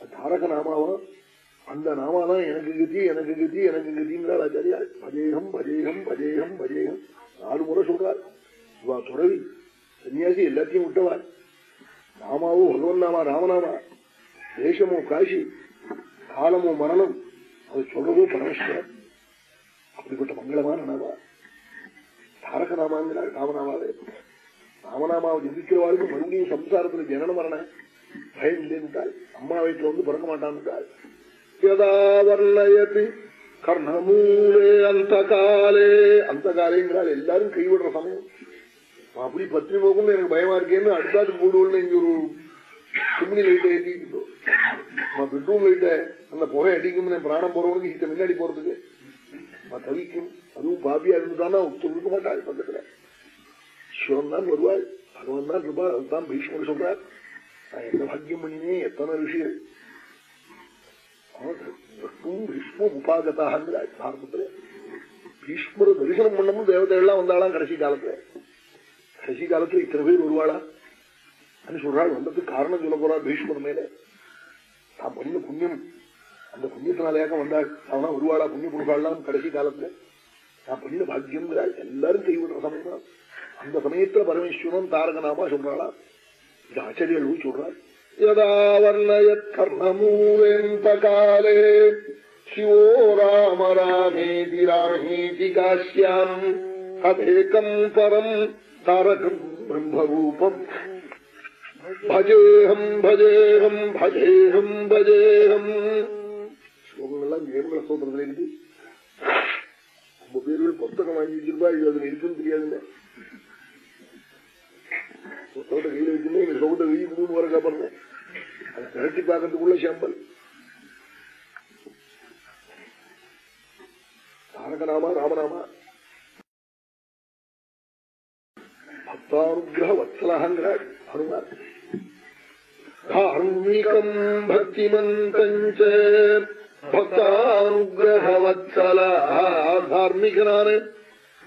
தாரக நாமாவா அந்த நாமாதான் எனக்கு கதி எனக்கு கதி எனக்கு கதிங்கிறாள் ஆச்சாரியா பஜேகம் பஜேகம் பஜேகம் பஜேகம். நாலு முறை சொல்றார். இவா துறவி சன்னியாசி எல்லாத்தையும் விட்டவார் நாமாவோ பகவன் நாமா ராமநாமா தேசமோ காசி காலமோ மரணம் அது சொல்றதோ பரமேஸ்வரன் அப்படிப்பட்ட மங்களமான நாமா. தாரக ராமாங்கிறாள் ராமநாமாவே ராமநாமாவை சிந்திக்கிறவாளுக்கு மறுபடியும் சம்சாரத்துல ஜனன மரண பயம் இல்லைன்னுட்டாள். அம்மா வயிற்றுல வந்து பிறக்க மாட்டான்னுட்டாள். யதா வர்ணயத்து கர்ணமூலே அந்த காலே அந்த காலேங்கிறாள் எல்லாரும் கைவிடுற சமயம். அப்படி பத்திரி போகும் எனக்கு பயமா இருக்கேன்னு அடுத்தாட்டு போடுவோம்னு இங்க ஒரு சிம்னி லைட்டை ஏற்றிட்டு பெட்ரூம் லைட்டை அந்த புகை அடிக்கும் பிராணம் போறவனுக்கு இத்த முன்னாடி போறதுக்கு. தவிக்கும். அதுவும் பாபியா இருந்துட்டானா இருக்க மாட்டாள் பக்கத்துல சிவன் தான் வருவாள் பகவான் தான் இருப்பார் அதுதான் பீஷ்மர் சொல்றார் நான் என்ன பாக்கியம் பண்ணினேன் எத்தனை ரிஷிகள் பீஷ்மம் உபாகத்தாகிறாள் பாரதத்துல பீஷ்மர தரிசனம் பண்ணமும் தேவதைகள்லாம் வந்தாலாம் கடைசி காலத்துல கடைசி காலத்துல இத்தனை பேர் வருவாளா சொல்றாள் வந்ததுக்கு காரணம் சொல்ல போறா பீஷ்மர் மேல தான் பண்ண புண்ணியம் அந்த புண்ணியத்தினாலேயாக வந்தாள் அவனா வருவாளா புண்ணிய புருஷாலாம் கடைசி காலத்துல நான் பண்ணின பாக்கியம்ங்கிறாள் எல்லாரும் கைவிடுற சமயம். தான் அந்த சமயத்துல பரமேஸ்வரன் தாரகநாமா சொல்றாளா? இது ஆச்சரியர்கள் சொல்றாள் யதா சிவோ ராம ராமேதி ராமேதி காஷ்யாம் அதேகம் பரம் தாரகம் பிரம்மரூபம் பஜேகம் ஸ்லோகங்கள்லாம் ரொம்ப பேர்கள் புத்தகம் வாங்கி வச்சிருப்பா இது அதுல இருக்குன்னு தெரியாதுங்க. புத்தகத்தை கையில வச்சுன்னா எங்க சோகத்தை வெளியே மூணு வரக்கா பாருங்க. அதை திரட்டி பார்க்கறதுக்குள்ள சாம்பல். தாரகநாமா ராமநாமா பக்தானுகிரக வத்சலகங்கிறார் ஹனுமார் தார்மிகம் பக்திமந்தஞ்ச பக்தானுகிரக தார்மிகனான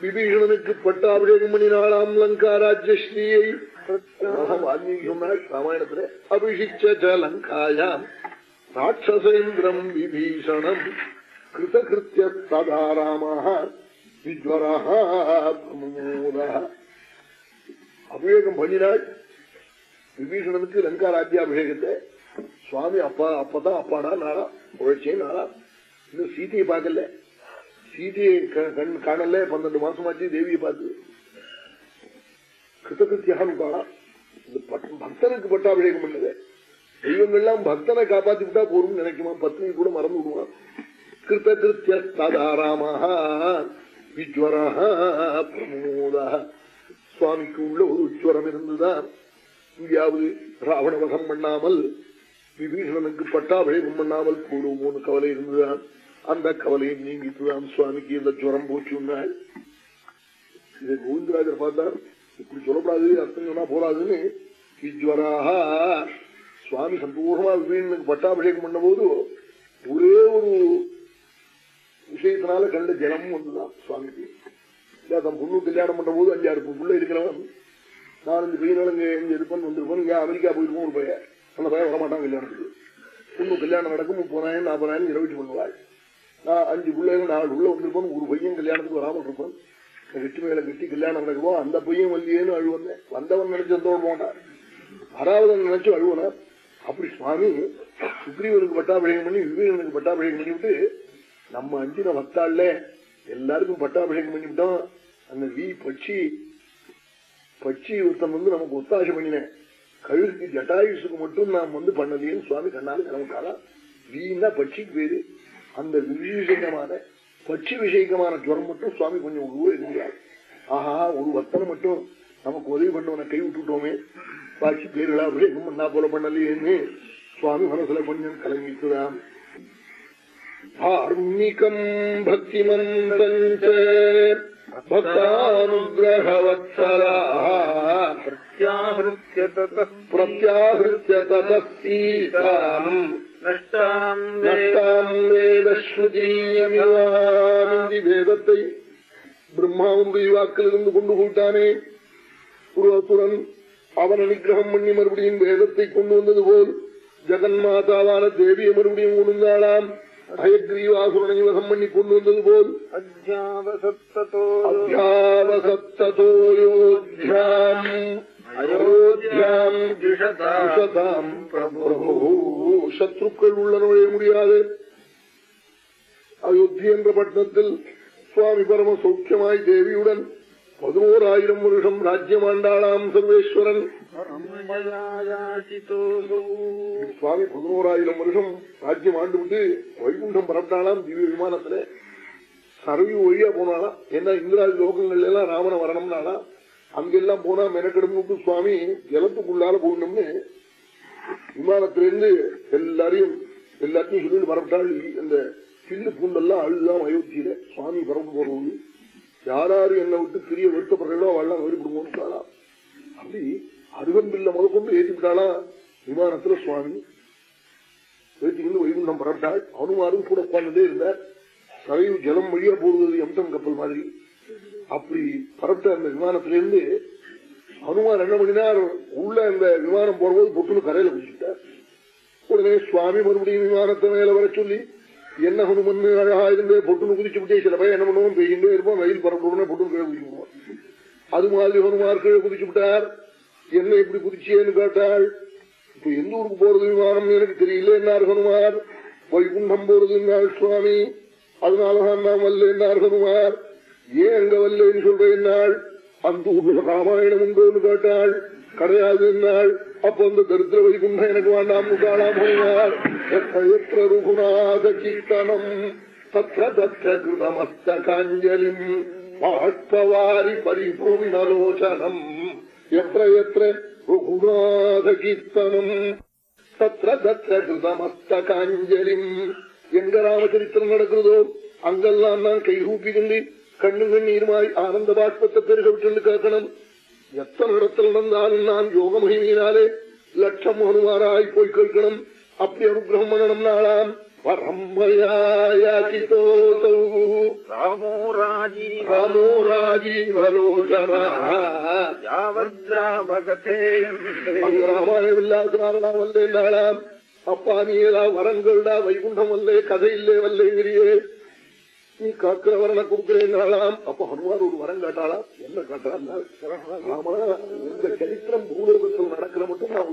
விபீஷணனுக்கு பட்டாபிஷேகம் பண்ணினாளாம் லங்கா ராஜ்யஸ்ரீயை ராமாயணத்துல அபிஷிச்ச லங்காயாம் ராட்சசேந்திரம் விபீஷணம் கிருதகிருத்திய சதா ராம அபிஷேகம் பண்ணினாள் விபீஷணனுக்கு லங்கா ராஜ்யாபிஷேகத்தை. சுவாமி அப்பா அப்பதான் அப்பாடா நாடா. உழைச்சே ஆளா? இன்னும் சீதையை பார்க்கல. சீதையை கண் காணல. பன்னெண்டு மாசமாச்சு தேவியை பார்த்து. கிருத்தகிருத்தியான்னு காணா. பக்தனுக்கு பட்டாபிஷேகம் பண்ணது. தெய்வங்கள்லாம் பக்தனை காப்பாத்தி விட்டா போரும் நினைக்குமா? பத்னி கூட மறந்து விடுவான் கிருத்தகிருத்திய சதாராமா விஜ்வரா பிரமோதா சுவாமிக்கு உள்ள ஒரு உஜ்வரம் இருந்துதான் இந்தியாவது ராவணவசம் பண்ணாமல் விபீஷணனுக்கு பட்டாபிஷேகம் பண்ணாமல் போடுவோம்னு கவலை இருந்துதான் அந்த கவலையை நீங்கிட்டுதான் சுவாமிக்கு இந்த ஜுரம் போச்சுன்னாள் இதை கோவிந்தராஜர் பார்த்தார். இப்படி சொல்லப்படாது அர்த்தம் சொன்னா போறாதுன்னு இஜ்வராக சுவாமி சந்தோஷமா விபீஷனுக்கு பட்டாபிஷேகம் பண்ண போது ஒரே ஒரு விஷயத்தினால கண்ட ஜலமும் வந்துதான் சுவாமிக்கு. தன் பொண்ணு கல்யாணம் பண்ற போது அஞ்சாறு புள்ள இருக்கிறவன். நாலஞ்சு பையனுங்க எங்க இருப்பன் வந்திருப்போம் இங்க அமெரிக்கா போயிருப்போம் ஒரு பையன் அந்த பையன் வரமாட்டான் கல்யாணத்துக்கு பொண்ணு கல்யாணம் நடக்கும் முப்பதாயிரம் நாற்பதாயிரம் இருபத்தி பண்ணுவாள் நான் அஞ்சு பிள்ளைங்க நாலு உள்ள வந்திருப்போம் ஒரு பையன் கல்யாணத்துக்கு வராமல் இருப்போம். கெட்டி மேல கட்டி கல்யாணம் நடக்குவோம் அந்த பையன் வந்தியேன்னு அழுவந்தேன் வந்தவன் நினைச்சு வந்தவன் போனான்? வராதவன் நினைச்சு அழுவனார் அப்படி சுவாமி சுக்ரீவனுக்கு பட்டாபிஷேகம் பண்ணி விவீரனுக்கு பட்டாபிஷேகம் பண்ணி விட்டு நம்ம அஞ்சின பக்தாள்ல எல்லாருக்கும் பட்டாபிஷேகம் பண்ணிவிட்டோம். அந்த வி பட்சி பட்சி ஒருத்தன் வந்து நமக்கு ஒத்தாசை பண்ணினேன். கழுகுக்கு ஜட்டாயுசுக்கு மட்டும் நாம் வந்து பண்ணலையேன்னு சுவாமி கண்ணால கிளம்பிட்டாரா வீணா பட்சிக்கு பேரு அந்த விசேஷமான பட்சி விஷயமான ஜுரம் மட்டும் சுவாமி கொஞ்சம் உருவா இருந்தார். ஆஹா ஒரு வத்தனை மட்டும் நமக்கு உதவி பண்ணவனை கை விட்டுட்டோமே. பாக்கி பேருடா அபிஷேகம் பண்ணா போல பண்ணலையேன்னு சுவாமி மனசுல கொஞ்சம் கலங்கிட்டுதான் தார்மிகம் பக்திமந்தஞ்ச பக்தானுகிரகவத்சலா பிரத்யாஹிருத்ய ததः சீதாம் நஷ்டாம் நஷ்டாம் வேதஸ்ருதீயமிவாமிந்தி வேதத்தை பிரம்மாவுடைய வாக்கிலிருந்து கொண்டு போட்டானே ஒரு அசுரன் அவன் அனுகிரகம் பண்ணி மறுபடியும் வேதத்தை கொண்டு வந்தது போல் ஜெகன்மாதாவான தேவியை மறுபடியும் கொண்டாளாம் அயக்ரீவாசுரனை வசம் பண்ணி கொண்டு வந்தது போல் அத்தியாவசத்தோ அத்தியாவசத்தோயோத்யாம் அயோத்தியாம் திஷதாம் பிரபு சத்ருக்கள் உள்ள நுழைய முடியாது அயோத்தி என்ற பட்டணத்தில் சுவாமி பரம சுவாமி பதினோராயிரம் வருஷம் ராஜ்யம் ஆண்டு விட்டு வைகுண்டம் பரப்பினாலாம் திவ்ய விமானத்துல. சரவி வழியா போனாலாம் ஏன்னா இந்திராதி லோகங்கள்ல எல்லாம் ராமன வரணும்னாலா அங்கெல்லாம் போனா மெனக்கெடும் சுவாமி ஜலத்துக்குள்ளால போகணும்னு விமானத்திலிருந்து எல்லாரையும் எல்லாத்தையும் சொல்லிட்டு பரப்பிட்டாள் அந்த சில்லு பூண்டெல்லாம் அழுதான் அயோத்தியில. சுவாமி பரப்பு போறவங்க. யாராரு என்னை விட்டு பெரிய வருத்தப்படுறோ அவெல்லாம் வேறுபடுமோன்னு அப்படி ஏற்றிவிட்டாளா விமானத்துல சுவாமி. ஏற்றிக்கிட்டு வைகுண்டம் பரப்பிட்டாள் அனுமாரும் கூட உட்கார்ந்ததே இருந்தார். சரையு ஜலம் வழியா போடுவது எம்டம் கப்பல் மாதிரி. அப்படி பரப்பிட்ட அந்த விமானத்திலிருந்து ஹனுமான் என்ன பண்ணினார்? உள்ள அந்த விமானம் போடும்போது பொட்டுன்னு கரையில குதிச்சுட்டார். உடனே சுவாமி மறுபடியும் விமானத்தை மேல வர சொல்லி என்ன ஹனுமன் அழகா இருந்து பொட்டுன்னு குதிச்சு விட்டே சில பேர் என்ன பண்ணுவோம்? பெய்யுண்டே இருப்போம். வெயில் பரப்புடனே பொட்டுன்னு கீழே குதிச்சு அது மாதிரி ஹனுமார் கீழே குதிச்சு விட்டார். என்ன எப்படி குதிச்சேன்னு கேட்டாள் இப்ப எந்த ஊருக்கு போறது விமானம் எனக்கு தெரியல என்னார் ஹனுமார். வைகுண்டம் போறது என்னாள் சுவாமி. அதனாலதான் நான் வல்ல என்னார் ஹனுமார். ஏன் அங்க வல்லன்னு சொல்ற? என்னாள் அந்த ஊர்ல ராமாயணம் உண்டோன்னு கேட்டாள் கிடையாது என்னாள் அப்ப அந்த தரித்திர வைகுண்டம் எனக்கு வேண்டாம் காணாம போனார் எத்த எத்த ரகுநாத கீர்த்தனம் தத்ர தத்ர கிருதமஸ்தகாஞ்சலிம் பாஷ்பவாரி பரிபூர்ணலோச்சனம் எத்த எத்த ரகுநாதகீர்த்தனம் தத்திர தத்திர கிருதமஸ்தகாஞ்சலிம் எங்க ராமச்சரித்திரம் நடக்கிறதோ அங்கெல்லாம் நான் கைகூப்பிக்கிண்டு கண்ணு கண்ணீருமாய் ஆனந்த பாஷ்பத்தை பெருக விட்டு கேட்கணும் எத்தனை இடத்தில் நடந்தாலும் நான் யோக மகிமையினாலே லட்சம் ஒருமாறாய் போய் கேட்கணும். அப்படி அனுகிரகம் பண்ணணும் நாளாம். பரம்பயாச்சிதோ ராமோ ராஜீவ ராமோ ராஜீவலோச்சனா இல்லாதனால வல்லே நாளாம் அப்பா நீ ஏதாவது வரங்கள்டா வைகுண்டம் வல்லே கதை இல்லே வல்லேங்கிறியே நீ காக்கிற வரனை கொடுக்கிறேன் நாளாம் அப்ப ஹனுமான் ஒரு வரம் காட்டாளாம் என்ன காட்டாள் ஆமா இந்த சரித்திரம் பூலோகத்தில் நடக்கிற மட்டும் நான்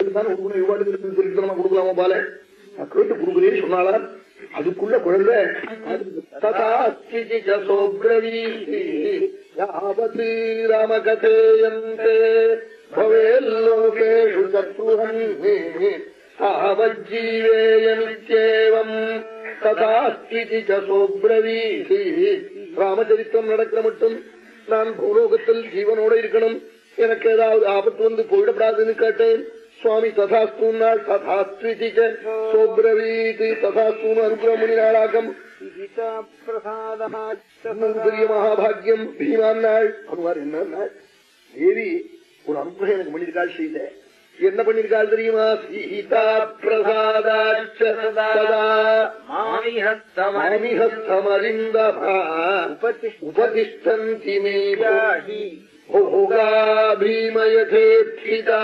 விட்டுறேன். இதுதான் உண்மை விவாதத்திற்கு சரித்திரமா கொடுக்கலாமா பால? நான் கேட்டு கொடுக்குறேன்னு சொன்னாளா? அதுக்குள்ள குழந்தை. ராமச்சரித்திரம் நடக்கிற மட்டும் நான் பூலோகத்தில் ஜீவனோட இருக்கணும். எனக்கு ஏதாவது ஆபத்து வந்து போயிடப்படாதுன்னு கேட்டேன். சுவாமி ததாஸ்தூன்னாள் ததாஸ்திதி சோப்ரவீதி ததாஸ்தூன்னு அனுகிரகம் பண்ணினாளாகம் இன்னொரு பெரிய மகாபாகியம் பீமான் நாள். அனுவார் என்ன தேவி ஒரு அனுகிரகம் எனக்கு பண்ணிருக்காள் செய்த. என்ன பண்ணிருக்காள் தெரியுமா? சீதா பிரசாதாச்ச சதா மாமிஹஸ்தமரிந்தபா உபதிஷ்டந்தி மே போகா பீமயதேப்சிதா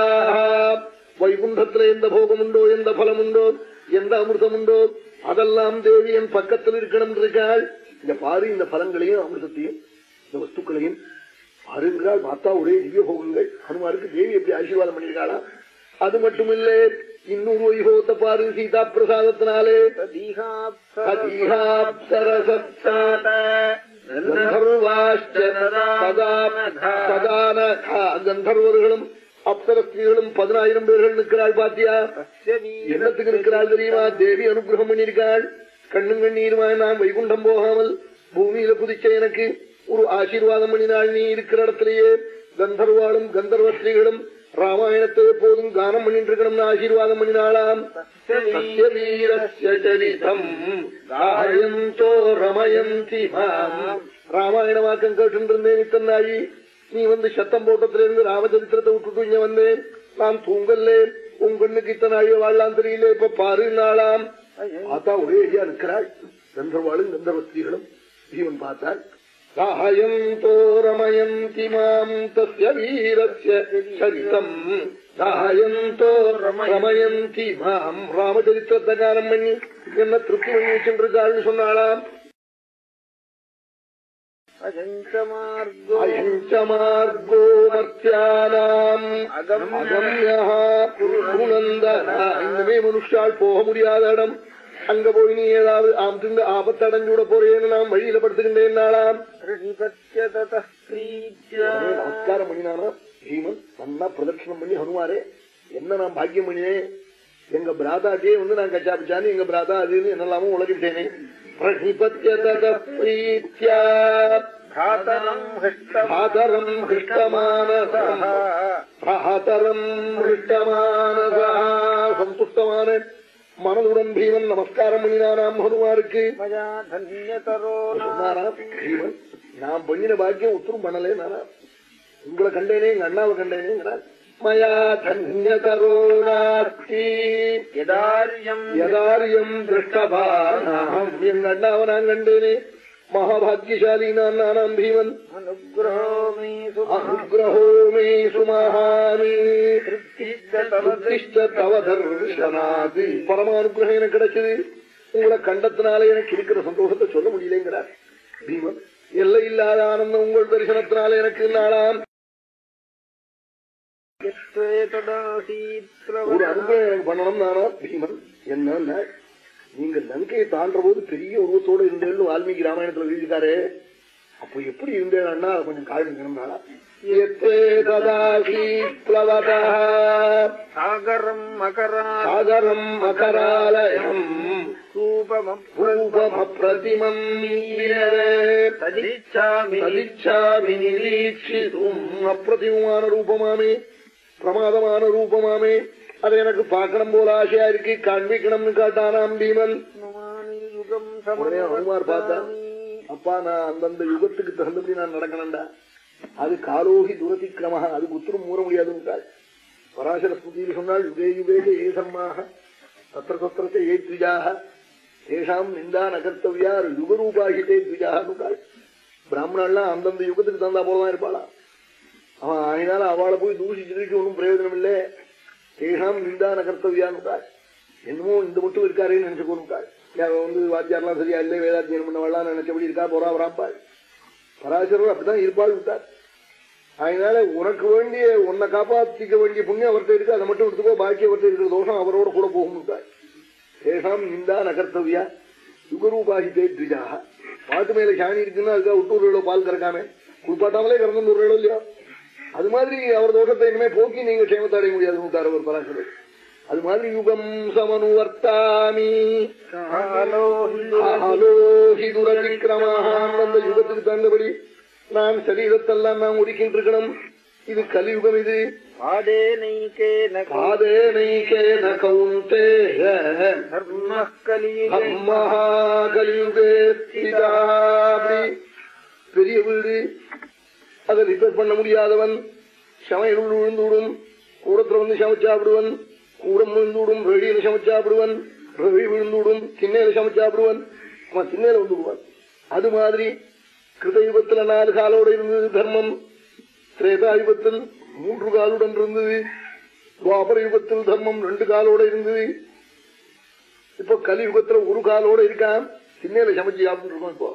வைகுண்டத்துல எந்த போகம் உண்டோ எந்த பலம் உண்டோ எந்த அமிர்தம் உண்டோ அதெல்லாம் தேவி என் பக்கத்தில் இருக்கணும் இருக்காள் இந்த பாரு இந்த பலங்களையும் அமிர்தத்தையும் இந்த வஸ்துக்களையும் பாருங்கிறாள் மாத்தா ஒரே திவ்ய போகங்கள். ஹனுமாருக்கு தேவி எப்படி ஆசீர்வாதம் பண்ணியிருக்காளா? அது மட்டும் இல்ல இன்னொரு வைபவத்தை பாரு சீதா பிரசாதத்தினாலே. கந்தர்வர்களும் அப்சர ஸ்திரீகளும் பதினாயிரம் பேர்கள் நிற்கிறாள் பாத்தியா? என்னத்துக்கு இருக்கிறாள் தெரியுமா? தேவி அனுகிரகம் பண்ணிருக்காள் கண்ணும் கண்ணீருமா? நான் வைகுண்டம் போகாமல் பூமியில குதிச்ச எனக்கு ஒரு ஆசீர்வாதம் பண்ணினாள் நீ இருக்கிற இடத்திலேயே கந்தர்வாளும் கந்தர்வ ஸ்திரீகளும் ராமாயணத்தை எப்போதும் கானம் பண்ணிட்டு இருக்கணும்னு ஆசீர்வாதம் பண்ணினாளாம். ராமாயணமாக்கம் கேட்டு இருந்தேன் இத்தனாயி நீ வந்து சத்தம் போட்டத்திலிருந்து ராமச்சரித்திரத்தை விட்டுட்டு இங்க வந்தேன் நான் தூங்கல்ல உன் கண்ணுக்கு இத்தனை அழிய வாழலாம் தெரியல இப்ப பாரு நாளாம் பார்த்தா ஒரே ஐயா இருக்கிறாள் கந்தர்வாளும் கந்தர்வஸ்திகளும் ஜீவன் பார்த்தாள் சாயந்தோ ரமயந்தி மாம் தஸ்ய வீரஸ்ய சரிதம் சாயந்தோ ரமயந்தி மாம் ராமச்சரித்திரத்தை காலம் பண்ணி என்ன திருப்தி பண்ணி வச்சுருக்காள்னு சொன்னாளாம் மர்த்தியானாம் மனுஷால் போக முடியாத இடம் அங்க போய் நீ ஏதாவது ஆபத்து ஆபத்தடைஞ்சூட போறேன்னு நான் வழியில படுத்துக்கின்றேன் நாளாம். நமஸ்காரம் பண்ணினானா பீமன் நல்லா பிரதட்சணம் பண்ணி ஹனுமாரே என்ன நான் பாக்கியம் பண்ணினேன் எங்க பிராதாட்டே வந்து நான் கச்சா பிச்சான்னு எங்க பிராதா அதுன்னு என்னெல்லாமோ உலகிட்டேனே பிரணிபத்தியா ஆதரம் ஹிருஷ்டமானசா ஹிருஷ்டமானசா சந்துஷ்டமான மனதுடன் பீமன் நமஸ்காரம் பண்ணினானாம் ஹனுமாருக்கு நான் பண்ணின பாக்கியம் உத்தரம் பண்ணலே நானா உங்களை கண்டேனே எங்க அண்ணாவை கண்டேனேங்கிறார் மயா தன்யதரோ நாஸ்தி யதாரியம் திருஷ்டபானாம் எங்க அண்ணாவை நான் கண்டேனே மகாபாகியசாலினான் நானாம் பீமன் अनुग्रहो मे அனுகிரகோ மே சுமஹாமி सुमाहानि தவ தர்ஷனாது பரமானுகிரகம் எனக்கு கிடைச்சது உங்களை கண்டத்தினாலே எனக்கு இருக்கிற சந்தோஷத்தை சொல்ல முடியலங்கிறார் பீமன் எல்லை இல்லாத ஆனந்தம் உங்கள் தரிசனத்தினாலே எனக்கு நாளாம் ஒரு அனுபவம் நானா பீமன்? என்னன்னா? நீங்க லங்கையை தாண்ட போது பெரிய உருவத்தோட இருந்தேன்னு வால்மீகி ராமாயணத்துல எழுதியிருக்காரு. அப்போ எப்படி இருந்தேன்னா கொஞ்சம் கால் நிக்கணும்னால சாகரம் மகராலம் மகராலயம். ரூபமப்ரதிமம் அப்பிரதிமமான ரூபமாமே. பிரமாதமான ரூபமாமே. அதை எனக்கு பார்க்கணும் போல ஆசையா இருக்கு காண்பிக்கணும்னு காட்டானாம் பீமன் உடனே ஹனுமார் பார்த்தா அப்பா நான் அந்தந்த யுகத்துக்கு தகுந்தபடி நான் நடக்கணும்டா. அது காலோகி துரதிக்கிரமாக அதுக்கு உத்தரம் மூற முடியாதுன்றாள் பராசர ஸ்துதியில் சொன்னால் யுகே யுகேக ஏசம்மாக தத்திர தத்திரத்தை ஏத்விஜாக ஏஷாம் நிந்தா நகர்த்தவியார் யுகரூபாகிதே த்விஜாக பிராமணாலாம் அந்தந்த யுகத்துக்கு தந்தா போலதான் இருப்பாளா அவன் ஆயினால அவளை போய் தூஷிச்சிருக்கு ஒன்றும் பிரயோஜனம் இல்லை தேஷாம் நிந்தா கர்த்தவியான்னு என்னமோ இந்த மட்டும் இருக்காருன்னு நினைச்சு அவன் வந்து வாத்தியாரெல்லாம் சரியா இல்லை வேதாத்தியம் பண்ணவாள்லாம் நினைச்சபடி இருக்கா போறா வராப்பாள் பராசரர் அப்படிதான் இருப்பாள் விட்டார் அதனால உனக்கு வேண்டிய உன்னை காப்பாற்றிக்க வேண்டிய புண்ணியம் அவர்கிட்ட இருக்கு அதை மட்டும் எடுத்துக்கோ பாக்கி அவர்கிட்ட இருக்கிற தோஷம் அவரோட கூட போகும்ட்டாள் விட்டார் தேசாம் நிந்தா நகர்த்தவியா? யுகரூபாகிதே தேஜாக பாட்டு மேல சாணி இருக்குன்னா அதுக்காக விட்டு பால் கறக்காம. குளிப்பாட்டாமலே கறந்து ஒரு இல்லையா? அது மாதிரி அவர் தோஷத்தை இனிமே போக்கி நீங்க க்ஷேமத்தை அடைய முடியாது மூத்தார ஒரு பராசரர். அது மாதிரி யுகம் சமனுவர்த்தாமி. அந்த யுகத்துக்கு தகுந்தபடி நான் சரீரத்தெல்லாம் நான் ஒடுக்கின்றிருக்கணும். இது கலியுகம் இது. பெரிய வீடு. அதை ரிப்பேர் பண்ண முடியாதவன் சமையல் விழுந்துவிடும் கூடத்துல வந்து சமைச்சாப்பிடுவன் கூடம் விழுந்துவிடும் வெளியில சமைச்சாப்பிடுவன் ரவி விழுந்துவிடும் திண்ணையில சமைச்சாப்பிடுவன் அவன் திண்ணையில வந்துடுவான். அது மாதிரி கிருதயுகத்துல நாலு காலோட இருந்தது தர்மம் திரேதாயுகத்தில் மூன்று காலுடன் இருந்தது துவாபர யுகத்தில் தர்மம் ரெண்டு காலோட இருந்தது. இப்ப கலியுகத்துல ஒரு காலோட இருக்கான் திண்ணையில சமைச்சு சாப்பிட்டு இருக்கோம் இப்போ.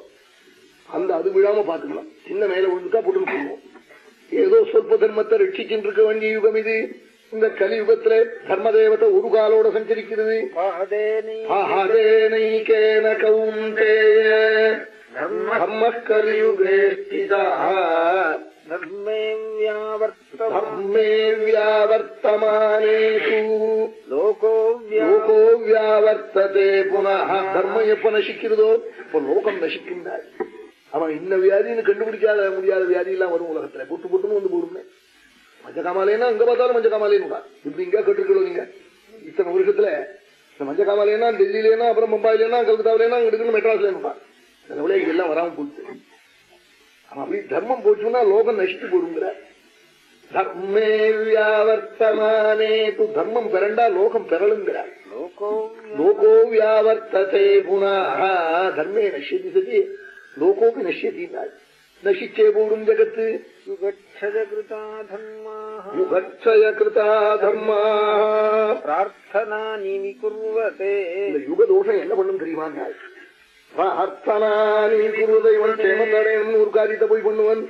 அந்த அது விழாம பாத்துக்கலாம் சின்ன மேல விழுந்துட்டா போட்டு போடுவோம். ஏதோ சொற்ப தர்மத்தை ரட்சிச்சுட்டு இருக்க வேண்டிய யுகம் இது. இந்த கலியுகத்துல தர்மதேவத்தை ஒரு காலோட சஞ்சரிக்கிறது. தர்மம் எப்ப நசிக்கிறதோ இப்ப லோகம் நசிக்கின்றாய் அவன் இன்ன வியாதின்னு கண்டுபிடிக்காத முடியாத வியாதி எல்லாம் வரும் உலகத்துல. புட்டு புட்டுன்னு வந்து போடுமே மஞ்சக்காமாலேன்னா அங்க பார்த்தாலும் மஞ்சக்காமாலேன்னு இப்படி இங்க கேட்டுருக்கணும் நீங்க. இத்தனை வருஷத்துல இந்த மஞ்சக்காமாலேனா டெல்லியிலேனா அப்புறம் மும்பாயிலேனா கல்கத்தாவிலேனா அங்க இருக்குன்னு மெட்ராஸ்ல சில விளையாட்டு எல்லாம் வராம போச்சு. அவன் அப்படி தர்மம் போச்சுன்னா லோகம் நசித்து போடுங்கிற தர்மே வியாவர்த்தமானே து தர்மம் பெறண்டா லோகம் பெறலுங்கிறார் लोको லோகோ வியாவர்த்ததே புனः தர்மே நஷ்யதி சதி. லோகோபி நஷ்யதி நசிச்சே போடும் ஜகத்து யுகதோஷம் என்ன பண்ணும் தெரியுமா ஒரு காரியத்தை போய் பண்ணுவன்.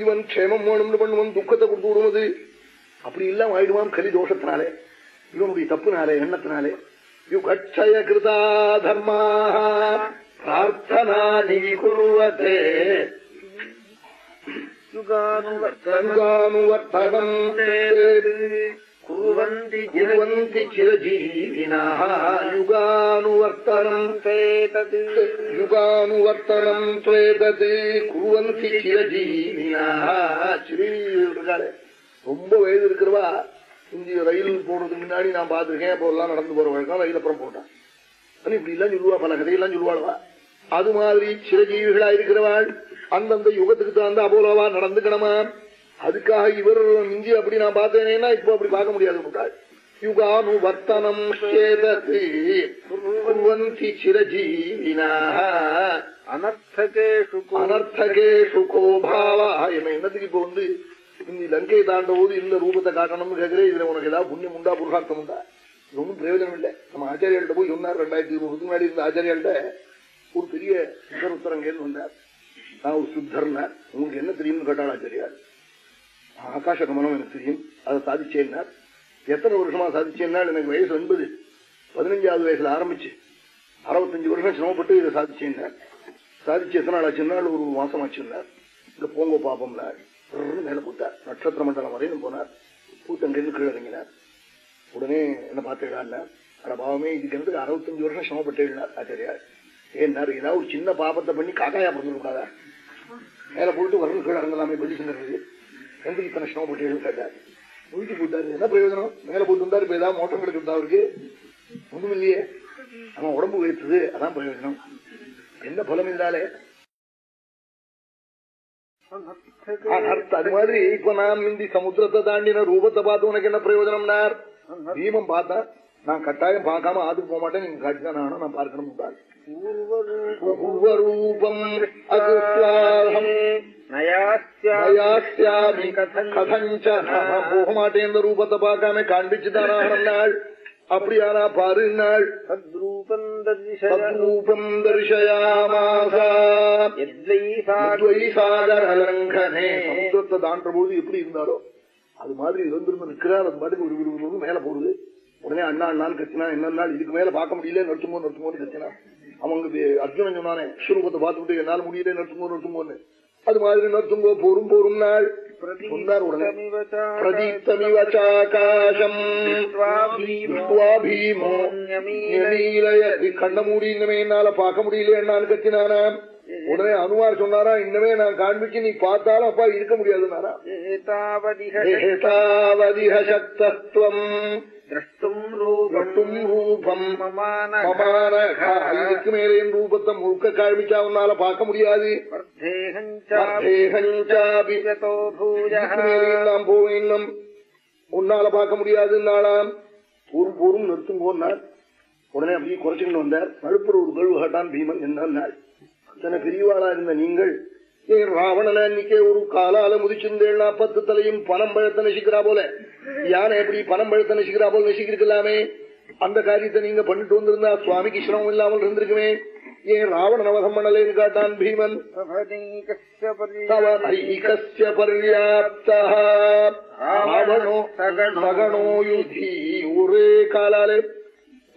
இவன் க்ஷேமம் வேணும்னு பண்ணுவன் துக்கத்தை கொடுத்து விடுவது. அப்படி இல்லாம ஆயிடுவான் கலி தோஷத்தினாலே இவனுடைய தப்புனாலே எண்ணத்தினாலே. யுகட்சய கிருதா தர்மா பிரார்த்தனா நீ குருவதே. யுகானுவர்த்தனம் தேதது. யுகானுவர்த்தனம் துவேதது குருவந்தி சிரஜீவினா. ஸ்ரீ ரொம்ப வயது இருக்கிறவா இந்திய ரயில் போடுறதுக்கு முன்னாடி நான் பார்த்திருக்கேன் அப்போ எல்லாம் நடந்து போற வழக்கம் ரயில் அப்புறம் போட்டான். இப்படி எல்லாம் சொல்லுவா பல கதையெல்லாம் சொல்லுவாள்வா. அது மாதிரி சிரஜீவிகளா இருக்கிறவாள் அந்தந்த யுகத்துக்கு தகுந்த அபோலவா நடந்துக்கணுமா? அதுக்காக இவர் மிஞ்சி அப்படி நான் பார்த்தேனேன்னா இப்ப அப்படி பார்க்க முடியாது முட்டாள் யுகானு வர்த்தனம் சேதசி குர்வந்தி சிரஜீவினா அனர்த்தகேஷு கோபாவா என்ன என்னத்துக்கு இப்ப வந்து இந்த லங்கையை தாண்ட போது இந்த ரூபத்தை காட்டணும்னு கேட்கிறேன் இதுல உனக்கு ஏதாவது புண்ணியம் உண்டா புருஷார்த்தம் உண்டா? இது ஒன்றும் பிரயோஜனம் இல்லை. நம்ம ஆச்சாரியாள்கிட்ட போய் சொன்னார் ரெண்டாயிரத்தி இருபது முன்னாடி இருந்த ஆச்சாரியாள்கிட்ட ஒரு பெரிய சுத்தர் கேட்டு வந்தார். நான் ஒரு சுத்தர்னார். உங்களுக்கு என்ன தெரியும்னு கேட்டாள் ஆச்சாரியார். ஆகாஷ கமனம் எனக்கு தெரியும் அதை சாதிச்சேன்னார். எத்தனை வருஷமா சாதிச்சேன்னால் எனக்கு வயசு ஒன்பது. பதினஞ்சாவது வயசுல ஆரம்பிச்சு. அறுபத்தஞ்சு வருஷம் சிரமப்பட்டு இதை சாதிச்சேன்னார். சாதிச்சு எத்தனை நாள் ஆச்சுன்னா ஒரு மாசம் ஆச்சுன்னார். இந்த போங்க பாப்பம்னார். மேல பூத்தார். நட்சத்திர மண்டலம் வரையும் போனார். பூத்தங்கிருந்து கீழே இறங்கினார். உடனே என்ன பார்த்துடான்னார் பாவமே இதுக்கு அறுபத்தஞ்சு வருஷம் சிரமப்பட்டேன்னார் ஆச்சாரியார். ஏன்னாரு ஏதாவது ஒரு சின்ன பாபத்தை பண்ணி காக்காயா பிறந்துருக்காதா மேல போயிட்டு வரணும் கீழே இறங்கலாமே பள்ளி செஞ்சிருக்கு எந்த இத்தனை சிரமப்பட்டேன்னு கேட்டார். முடிச்சு போட்டாரு என்ன பிரயோஜனம்? மேல போட்டு வந்தாரு இப்ப ஏதாவது மோட்டம் கிடைக்கிறதா அவருக்கு? ஒண்ணும் இல்லையே அவன் உடம்பு வைத்தது அதான் பிரயோஜனம். என்ன பலம் இருந்தாலே அது மாதிரி இப்ப நான் இந்தி சமுத்திரத்தை தாண்டின ரூபத்தை பார்த்து உனக்கு என்ன பிரயோஜனம்னார் பீமம் பார்த்தா நான் கட்டாயம் பார்க்காம ஆத்துக்கு போக மாட்டேன் நீங்க காட்டிதான் நானும் நான் பார்க்கணும் பூர்வரூபம் கதஞ்ச போக மாட்டேன் இந்த ரூபத்தை பார்க்காம காண்பிச்சுதான் நாள் அப்படியானா பாரு நாள். தத்ரூபம் ததிசய தத்ரூபம் தரிசயாமாசா. சாகரலங்கனே சமுத்திரத்தை தாண்ட போது எப்படி இருந்தாரோ அது மாதிரி இருந்திருந்து நிற்கிறார் அது பாட்டுக்கு ஒரு விரும்பு மேல போடுது. உடனே அண்ணா அண்ணான்னு கத்தினா என்ன நாள் இதுக்கு மேல பார்க்க முடியல நிறுத்துமோ நிறுத்துமோன்னு கத்தினா அவங்க அர்ஜுனன் சொன்னானே விஸ்வரூபத்தை பார்த்துட்டு என்னால முடியல நிறுத்துமோ நிறுத்துமோன்னு அது மாதிரி நிறுத்துங்கோ போரும் போரும் நாள். சொன்னார் உடனே பிரதீப்தமிவ சாகாசம் விஸ்வா பீமோ ஞமீலயதி. கண்ண மூடி இன்னமே என்னால பார்க்க முடியல என்னான்னு கத்தினானாம் உடனே அனுமார் சொன்னாரா இன்னமே நான் காண்பிச்சு நீ பார்த்தாலும் அப்பா இருக்க முடியாதுனாரா மமானக. இதுக்கு மேலே என் ரூபத்தை முழுக்க காண்பிச்சா உன்னால பார்க்க முடியாது. நாம் போவேன். உன்னால பார்க்க முடியாது நாளாம் பூரும் பூரும் நிறுத்தும் போனார் உடனே அப்படியே குறைச்சுக்கிட்டு வந்தார். நடுப்புற ஒரு கேள்வி கேட்டான் பீமன் என்ன அத்தனை பெரியவாளா இருந்த நீங்கள்? ஏன் ராவணன அன்னைக்கே ஒரு காலால முதிச்சிருந்தேன்னா பத்து தலையும் பணம் பழத்தை நசிக்கிறா போல. யானை எப்படி பணம் பழத்தை நசிக்கிறா போல நசிக்கிருக்கலாமே அந்த காரியத்தை நீங்க பண்ணிட்டு வந்திருந்தா சுவாமிக்கு சிரமம் இல்லாமல் இருந்திருக்குமே? ஏன் ராவண நவகம் பண்ணலேன்னு காட்டான் பீமன். தவ ஐகஸ்ய ராவணோ சகணோ யுதி ஒரே காலாலே.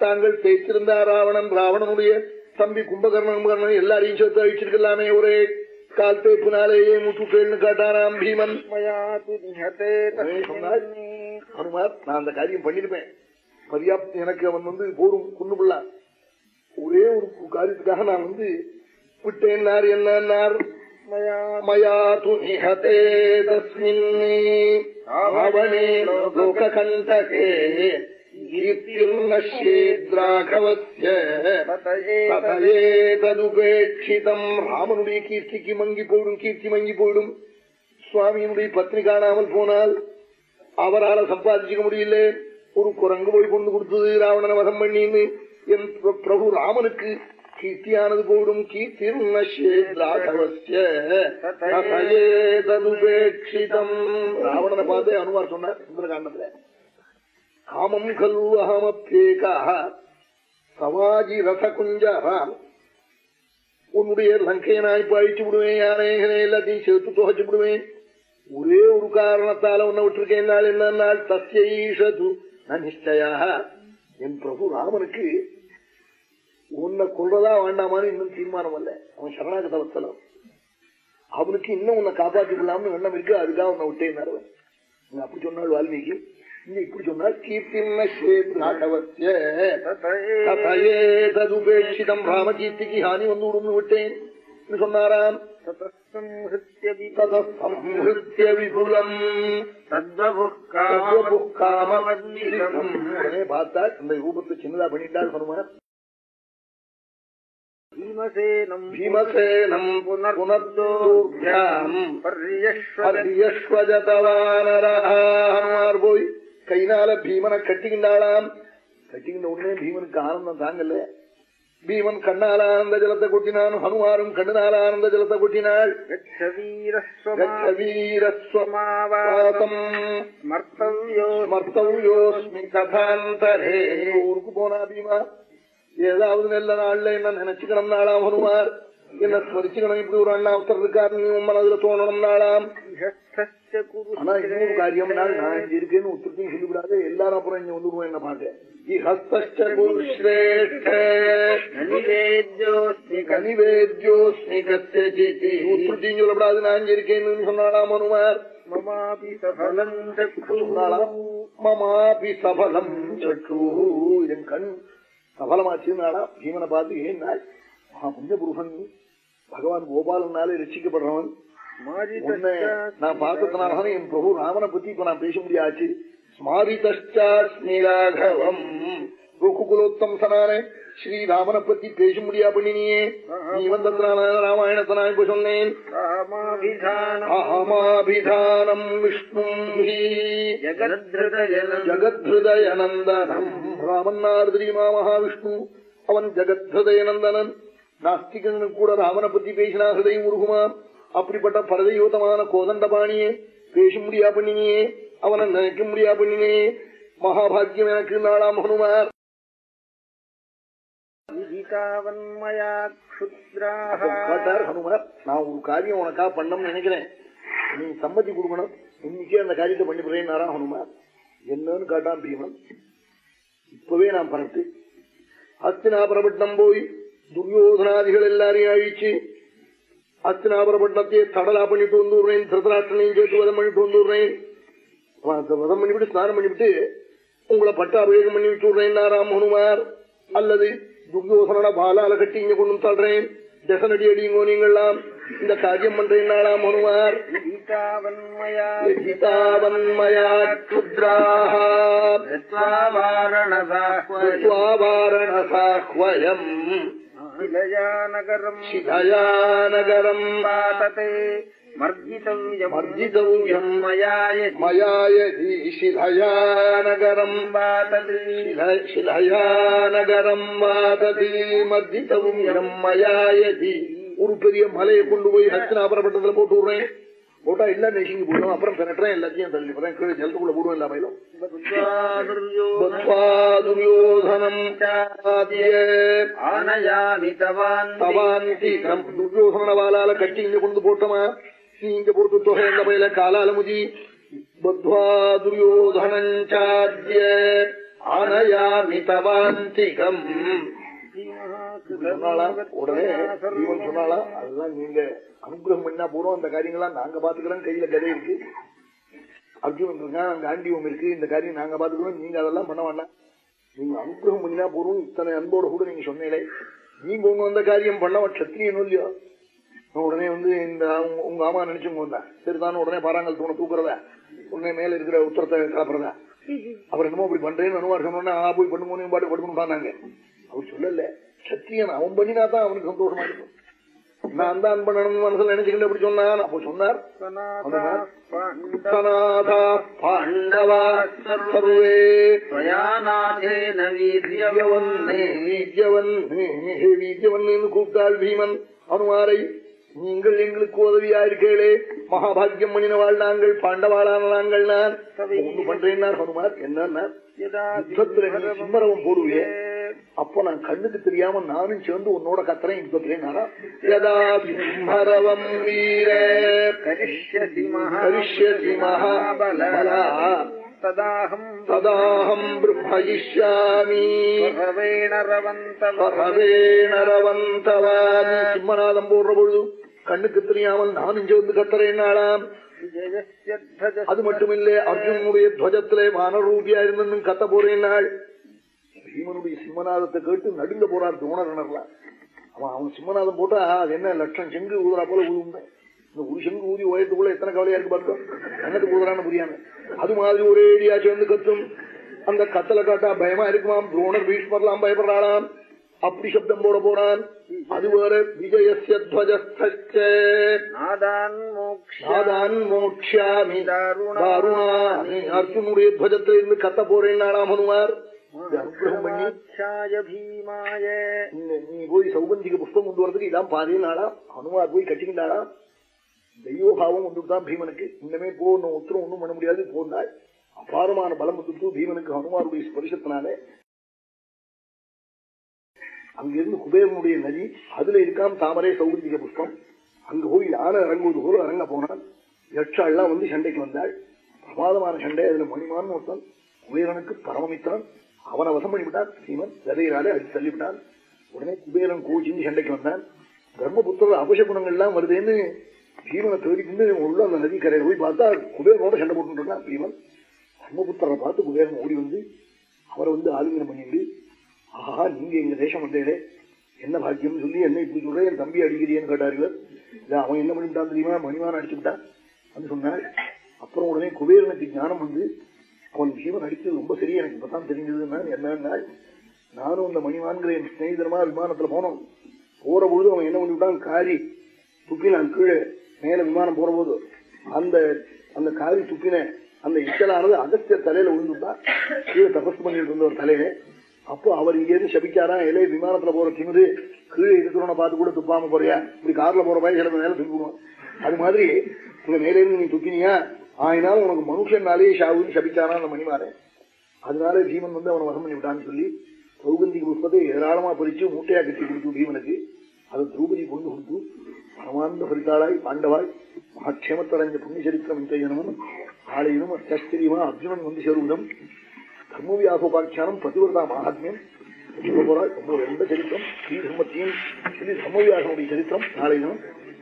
தாங்கள் தேய்த்திருந்தா ராவணன் ராவணனுடைய தம்பி கும்பகர்ணன் கும்பகர்ணன் எல்லாரையும் சேர்த்து அழிச்சிருக்கலாமே ஒரே. கால் தேப்புனாலேயே முட்டுட்டேன்னு காட்டாராம் பீமன். ஹனுமார் நான் அந்த காரியம் பண்ணிருப்பேன். பர்யாப்த் எனக்கு அவன் வந்து போரும் குன்னு பிள்ளா. ஒரே ஒரு காரியத்துக்காக நான் வந்து விட்டேன்னார் என்னன்னார் மயா து நிஹதே தஸ்மின் ராவணே லோககண்டகே. ததுபேட்சிதம். ராமனுடைய கீர்த்திக்கு மங்கி போயிடும் கீர்த்தி மங்கி போயிடும். சுவாமியினுடைய பத்னி காணாமல் போனால் அவரால சம்பாதிச்சுக்க முடியல ஒரு குரங்கு போய் கொண்டு கொடுத்தது ராவணனை வதம் பண்ணின்னு. என் பிர- பிரபு ராமனுக்கு கீர்த்தியானது போடும் ததுபேட்சிதம். ராவணனை பார்த்தே அனுமார் சொன்னார் சுந்தரகாண்டத்துல. காமம் கலு அகமப்பேகா சவாஜி ரசகுஞ்சராம் உன்னுடைய லங்கையை நான் இப்ப அழிச்சு விடுவேன் யானேகனே எல்லாத்தையும் சேர்த்து துவச்சு விடுவேன். ஒரே ஒரு காரணத்தால உன்னை விட்டுருக்கேன் நாள் என்ன நாள்? தஸ்யீஷது என் பிரபு ராமனுக்கு உன்னை கொள்றதா வேண்டாமான்னு இன்னும் தீர்மானம் அல்ல. அவன் சரணாகத வத்தலம் அவனுக்கு இன்னும் உன்னை காப்பாற்றி விடலாம்னு எண்ணம் இருக்கு அதுக்காக உன்னை விட்டேன் அப்படி சொன்னாள் வால்மீகி இப்படி சொன்னா கீர்த்திமேததுபேட்சிதம் ராமகீர்த்திக்கு ஹானி வந்து விடும்னு விட்டேன் சொன்னாராம் பார்த்தா இந்த ரூபத்தை சின்னதா கையினால பீமனை கட்டிக்கிண்டாளாம் கட்டிக்கின்ற உடனே பீமனுக்கு ஆனந்தம் தாங்கல்ல பீமன் கண்ணால ஆனந்த ஜலத்தை கொட்டினான் ஹனுமாரும் கண்ணினால ஆனந்த ஜலத்தை கொட்டினாள். ஊருக்கு போனா பீமா ஏதாவது நல்ல நாள்ல என்ன நினைச்சுக்கணும் நாளாம் ஹனுமார். என்ன ஸ்மரிச்சுக்கணும் இப்படி ஒரு அண்ணா அவசரம் இருக்காரு நீ உன் மனதுல தோணணும் நாளாம். ஆனா இன்னொரு காரியம் நான் இங்க இருக்கேன்னு ஒத்துட்டையும் சொல்லிவிடாது எல்லாரும் அப்புறம் இங்க வந்துடுவோம் என்ன ஒத்துட்டையும் சொல்லப்படாது நான் இருக்கேன்னு சொன்னாலாம் ஹனுமார் மமாபி சபலம் சொன்னாலாம் மமாபி சபலம் சற்று என் கண் சபலமாச்சுனாடா பீமனை பார்த்து ஏன் நாள் மகா புண்ணிய புருஷன். பகவான் கோபாலனாலே ரட்சிக்கப்படுறவன் உன்னை நான் பார்த்ததுனாலதான் என் பிரபு ராமனை பத்தி இப்ப நான் பேச முடியாச்சு. ஸ்மாரிதாஸ்மிராகவம் ருக்குகுலோத்தம் சனானே ஸ்ரீராமனை பத்தி பேச முடியா பண்ணினியே. நீ வந்ததுனால ராமாயணத்தை நான் இப்ப சொன்னேன். விஷ்ணும் ஜகத்ருதஜலம் ஜகத்ஹதயநந்தனம் ராமன்னார் தெரியுமா மகாவிஷ்ணு. அவன் ஜகத்ஹதயநந்தனன் நாஸ்திகனுக்கு கூட ராமனை பத்தி பேசினா ஹிருதயம் உருகுமா அப்படிப்பட்ட பரதயோதமான கோதண்டபாணியே பேச முடியா பண்ணினியே அவனை நினைக்க முடியா பண்ணினே மகாபாகியம் எனக்கு கேட்டார் ஹனுமார் நான் ஒரு காரியம் உனக்கா பண்ணணும்னு நினைக்கிறேன். நீ சம்மதி கொடுக்கணும். இன்னைக்கே அந்த காரியத்தை பண்ணிவிடுறேன்னாரா ஹனுமார். என்னன்னு கேட்டான் பீமன். இப்பவே நான் பரட்டு ஹஸ்தினாபுரப்பட்டினம் போய் துரியோதனாதிகள் எல்லாரையும் அழிச்சு ஹஸ்தினாபுரப்பட்டினத்தையே தடலா பண்ணிட்டு வந்துடுறேன் திருதராஷ்டனையும் சேர்த்து வதம் பண்ணிட்டு வந்துடுறேன் வதம் பண்ணிவிட்டு ஸ்நானம் பண்ணிவிட்டு உங்களை பட்டாபிஷேகம் பண்ணி விட்டுடுறேன் ராம் ஹனுமார் அல்லது துர்யோசனோட பாலால கட்டி இங்க கொண்டு வந்து தள்ளுறேன் தசனடி அடியுங்கோ நீங்கள்லாம் இந்த காரியம் பண்றதுனாலா மனுவார் கீதாவன்மயாத்ராரணசாஹ்வயம் சிதயாநகரம். பாததே மர்ஜிதவ்யம்மயாயீஷிலயாநகரம் வாததி மர்ஜிதவ்யம்மயாயதி ஒரு பெரிய மலையை கொண்டு போய் ஹஸ்தினாபுரப்பட்டத்துல போட்டு விடுறேன். போட்டா எல்லாம் நெசிங்கி போடுவோம் அப்புறம் திரட்டுறேன் எல்லாத்தையும் தள்ளி போறேன். கீழே ஜலத்துக்குள்ள போடுவோம் எல்லாமே துரியோதனம் துரியோதன வாலால கட்டி இங்க கொண்டு போட்டோமா? நீ உடனே ஜீவன் சொன்னாலாம் அதெல்லாம் நீங்க அனுகிரகம் பண்ணா போறோம் அந்த காரியங்கள்லாம் நாங்க பாத்துக்கிறோம். கையில கதை இருக்கு. அர்ஜுனன் இருக்கான். காண்டிவம் இருக்கு. இந்த காரியம் நாங்க பாத்துக்கிறோம். நீங்க அதெல்லாம் பண்ண வேண்டாம். நீங்க அனுகிரகம் பண்ணினா போறோம் இத்தனை அன்போட கூட நீங்க சொன்னீங்களே. நீங்க உங்க வந்த காரியம் பண்ண சத்திரியனும் இல்லையோ? உடனே வந்து இந்த உங்க- ஆமா நினைச்சுங்க வந்தா சரிதான் உடனே பாறாங்கல் தூண தூக்குறதா? உடனே மேல இருக்கிற உத்தரத்தை கலப்புறதா அவர் என்னமோ அப்படி பண்றேன்னு அனுமார் சொன்னோன்னா ஆ போய் பண்ணுங்க. பாட்டு படுக்கணும் நாங்க அவர் சொல்லல. சத்தியன் அவன் பண்ணினா தான் அவனுக்கு சந்தோஷமா இருக்கும் நான் தான் பண்ணணும்னு மனசுல நினைச்சுக்கிட்டு அப்படி சொன்னான். அப்போ சொன்னார். பாண்டவா சர்வே வீரியவன் கூப்பிட்டாள் பீமன். அனுமாரை நீங்கள் எங்களுக்கு உதவியா இருக்கீங்களே மகாபாகியம் பண்ணினவாள் நாங்கள் பாண்டவாளான நாங்கள் நான். ஒண்ணு பண்றேன் ஹனுமார் என்ன சிம்மரவம் போடுவே அப்போ நான் கண்ணுக்கு தெரியாம நானும் சேர்ந்து உன்னோட கத்துறேன் சிம்மரவம் வீர கரிஷ்யசி மகாபலா ததாஹம் பகவேணரவந்தவாதி சிம்மநாதம் போடுற பொழுது கண்ணுக்கு தெரியாமல் நானும் சேர்ந்து கத்துறேன் நாளாம் அது மட்டுமில்லை அர்ஜுனுடைய துவஜத்திலே வானரூபியா இருந்தும் கத்த போறேன் நாள் பீமனுடைய சிம்மநாதத்தை கேட்டு நடுங்க போறார் துணர்லாம் அவன் அவன் சிம்மநாதம் போட்டா அது என்ன லட்சம் செங்கு ஊதுறா போல ஊதுங்க இந்த ஒரு செங்கு ஊதி உயரத்துக்குள்ள எத்தனை கவலையா இருக்கு பார்த்தோம் என்னத்துக்கு ஊதுறான்னு புரியாம அது மாதிரி ஒரே ஏடியா சேர்ந்து கத்தும். அந்த கத்தல காட்டா பயமா இருக்குமாம். துரோணர் பீஷ்மர்லாம் பயப்படுறாளாம். அப்படி சப்தம் போட போறான். அது வேற விஜயசிய துவஜஸ்த நாதான் மோக்ஷ நாதான் மோக்ஷாமி. தாருணானி. தாருணானி. அர்ஜுனுடைய துவஜத்துல இருந்து கத்த போறேன் நாளாம் ஹனுமார். நீ- போய் சௌகந்திக புஷ்பம் கொண்டு வரதுக்கு இதான் பாதி நாளா ஹனுமார் போய் கட்டிக்கிட்டாளா தெய்வபாவம் வந்துட்டுதான் பீமனுக்கு இன்னமே போ இன்னும் உத்தரம் ஒண்ணும் பண்ண முடியாது போனாள் அபாரமான பலம் வந்துட்டு பீமனுக்கு ஹனுமாருடைய ஸ்பரிசத்தினாலே அங்கிருந்து குபேரனுடைய நதி அதுல இருக்காம் தாமரை சௌகந்திக புஷ்பம் அங்க போய் யானை இறங்குவது போல இறங்க போனான் யட்சாள்லாம் வந்து சண்டைக்கு வந்தாள் பிரமாதமான சண்டை அதுல மணிமான் ஒருத்தன் குபேரனுக்கு பரமமித்தான் அவனை வசம் பண்ணிவிட்டான் சீமன். விதையினாலே அடித்து தள்ளிவிட்டான் உடனே குபேரன் கோச்சின்னு சண்டைக்கு வந்தான். தர்மபுத்திர அபசகுணங்கள் எல்லாம் வருதேன்னு பீமனை தேடிக்கிட்டு உள்ள அந்த நதி கரையில் போய் பார்த்தா குபேரனோட சண்டை போட்டுருக்கான் பீமன் தர்மபுத்திரரை பார்த்து குபேரன் ஓடி வந்து அவரை வந்து ஆலிங்கனம் பண்ணிட்டு ஆஹா நீங்க எங்க தேசம் வந்தேனே. என்ன பாக்கியம் சொல்லி என்ன இப்படி சொல்ற என் தம்பி அடிக்கிறீன்னு கேட்டார் இவர். இல்ல அவன் என்ன பண்ணிவிட்டான் தெரியுமா? மணிவான் அடிச்சுட்டான் வந்து சொன்னாள் அப்புறம் உடனே குபேரனுக்கு ஞானம் வந்து அவன் ஜீவன் அடிச்சது ரொம்ப சரி எனக்கு இப்பதான் தெரிஞ்சதுன்னா என்னன்னா நானும் அந்த மணிவான்கிற என் சிநேகிதரமா விமானத்துல போனோம். போற பொழுது அவன் என்ன பண்ணிவிட்டான் காரி துப்பினான் கீழே மேல விமானம் போற போது அந்த அந்த காரி துப்பின அந்த இச்சலானது அகஸ்தியர் தலையில விழுந்துட்டான் கீழே தபஸ் பண்ணிட்டு இருந்த ஒரு தலையில. அப்போ அவர் இங்கேருந்து சபிச்சாரா இலைய விமானத்துல போற திமுது கீழே இருக்கிறவன பார்த்து கூட துப்பாம போறியா? இப்படி கார்ல போற பாய் சில மேல துப்பிடுவோம் அது மாதிரி உங்க மேலேருந்து நீ துப்பினியா? ஆயினாலும் உனக்கு மனுஷனாலேயே ஷாவுன்னு சபிச்சானா அந்த மணிமாரன் அதனால பீமன் வந்து அவனை வசம் பண்ணி விட்டான்னு சொல்லி சௌகந்திக புஷ்பத்தை ஏராளமா பறிச்சு மூட்டையா கட்டி கொடுத்து பீமனுக்கு. அதை திரௌபதி கொண்டு கொடுத்து பரமாந்த பரிதாளாய் பாண்டவாய் மகாட்சேமத்தடைஞ்ச புண்ணிய சரித்திரம் இந்த ஜனமும் நாளையிலும் அத்தியாச்சரியமா அர்ஜுனன் வந்து சேருவதும் தர்மவியாசோபாக்கியானம் பதிவிரதா மகாத்மியம் ரொம்ப ரொம்ப எந்த சரித்திரம் ஸ்ரீ தர்மத்தையும் ஸ்ரீ தர்மவியாசனுடைய சரித்திரம் நாளையிலும்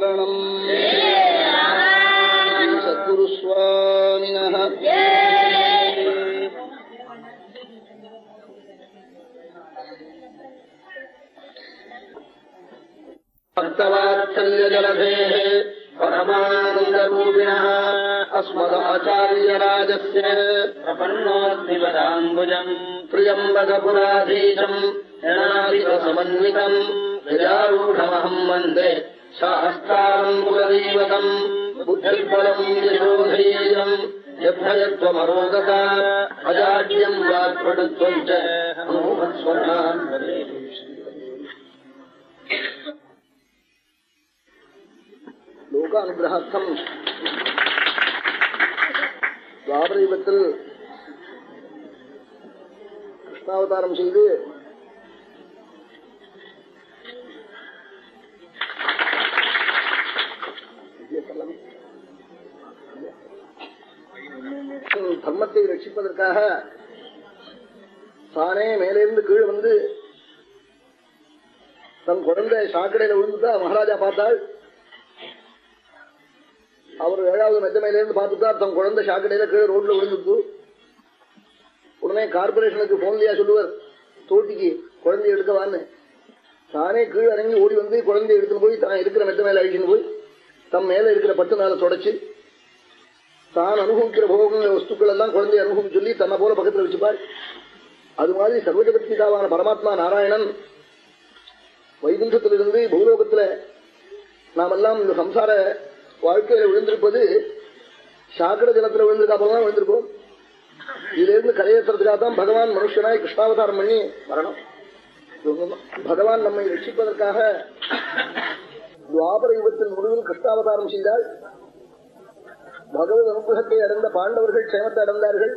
பார்வதீபதயேகாந்தஸ்மரணம் சத்குருஸ்வாமினः भक्तवात्सल्यजलधेः परमानन्दरूपिणः अस्मदाचार्यराजस्य प्रपन्नोऽस्मिवदाम्बुजम् प्रियम्बकपुराधीशम् जनाधिपसमन्वितम् गजारूढमहम् वन्दे சாஸ்தாரம் குலதீவதம் புத்திபலம் யசோதேயம் யத்வமரோகதா அஜாட்யம் வாக்படுத்துவம் அமோகஸ்வரான் லோகானுகிரகார்த்தம் துவாபரீபத்தில் கிருஷ்ணாவதாரம் செய்து தர்மத்தை ரட்சிப்பதற்காக தானே மேலிருந்து கீழ் வந்து தன் குழந்தை சாக்கடையில விழுந்துட்டா மகாராஜா பார்த்தாள் அவர் ஏழாவது மெத்த மேல பார்த்துட்டா தன் குழந்தை சாக்கடையில கீழே ரோட்ல விழுந்துட்டு உடனே கார்பரேஷனுக்கு போன்லயா சொல்லுவார் தோட்டிக்கு குழந்தைய எடுக்கவான்னு தானே கீழே இறங்கி ஓடி வந்து குழந்தைய எடுத்துன்னு போய் தான் இருக்கிற மெத்த மேல அழிச்சுன்னு போய் தம் மேல இருக்கிற பட்டு நாளை தொடச்சு தான் அனுபவிக்கிற போகங்கள் வஸ்துக்கள் எல்லாம் குழந்தைய அனுபவம் சொல்லி தன்னை போல பக்கத்தில் வச்சுப்பார். அது மாதிரி சர்வஜகத்பிதாவான பரமாத்மா நாராயணன் வைகுண்டத்திலிருந்து பூலோகத்துல நாமெல்லாம் இந்த சம்சார வாழ்க்கையில விழுந்திருப்பது சாக்கடை ஜலத்துல விழுந்திருக்கா போலதான் விழுந்திருப்போம். இதுல இருந்து கரையேற்றுறதுக்காக தான் பகவான் மனுஷனாய் கிருஷ்ணாவதாரம் பண்ணி வரணும் பகவான் நம்மை ரட்சிப்பதற்காக துவாபர யுகத்தின் முடிவில் கிருஷ்ணாவதாரம் செய்தால் பகவத் அனுகிரகத்தை அடைந்த பாண்டவர்கள் க்ஷேமத்தை அடைந்தார்கள்.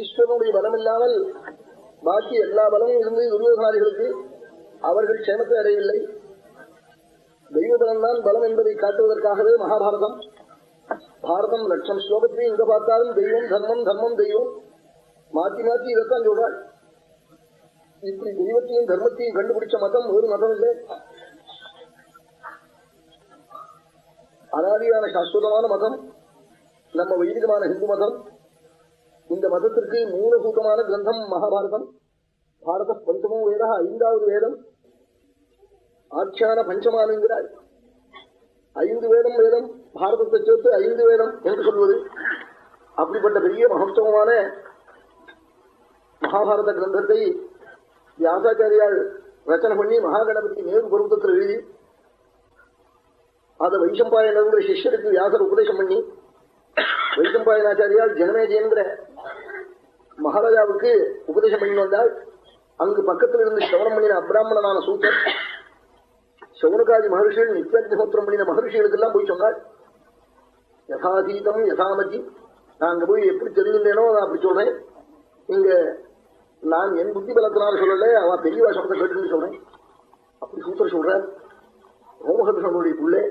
ஈஸ்வரனுடைய பலம் இல்லாமல் பாக்கி எல்லா பலமும் இருந்து துரியோகாரிகளுக்கு அவர்கள் க்ஷேமத்தை அடையவில்லை. தெய்வ பலம்தான் பலம் என்பதை காட்டுவதற்காகவே மகாபாரதம். பாரதம் லட்சம் ஸ்லோகத்திலையும் எங்க பார்த்தாலும் தெய்வம் தர்மம் தர்மம் தெய்வம். மாத்தி மாத்தி இதைத்தான் சொல்றாள். இப்படி தெய்வத்தையும் தர்மத்தையும் கண்டுபிடிச்ச மதம் ஒரு மதம் இல்லை. அனாதியான சாஸ்வதமான மதம் நம்ம வைதிகமான ஹிந்து மதம் இந்த மதத்திற்கு மூலபூதமான கிரந்தம் மகாபாரதம் பாரத பஞ்சமோ வேதா ஐந்தாவது வேதம் ஆட்சியான பஞ்சமானுங்கிறார் ஐந்து வேதம் வேதம் பாரதத்தை சேர்த்து ஐந்து வேதம் என்று சொல்வது அப்படிப்பட்ட பெரிய மகத்துவமான மகாபாரத கிரந்தத்தை வியாசாச்சாரியால் ரச்சனை பண்ணி மகாகணபதி நேரு பருவத்தில் எழுதி அதை வைசம்பாயனங்கிற சிஷ்யருக்கு வியாசர் உபதேசம் பண்ணி வைசம்பாயனாச்சாரியால் ஜனமேஜயங்கிற மகாராஜாவுக்கு உபதேசம் பண்ணி வந்தால் அங்கு பக்கத்தில் இருந்து சிரவணம் பண்ணின அப்ராமணனான சூத்தர் சவுனகாதி மகர்ஷிகள் நித்தியாக்னிஹோத்திரம் பண்ணின மகர்ஷிகளுக்கு எல்லாம் போய் சொன்னால் யசாதீதம் யதாமதி நான் அங்க போய் எப்படி தெரிஞ்சுட்டேனோ நான் அப்படி சொல்றேன். இங்க நான் என் புத்தி பலத்தினால சொல்லல அவன் பெரியவா சப்தம் கேட்டுன்னு சொல்றேன். அப்படி சூத்தர் சொல்ற ரோமஹர்ஷனுடைய பிள்ளை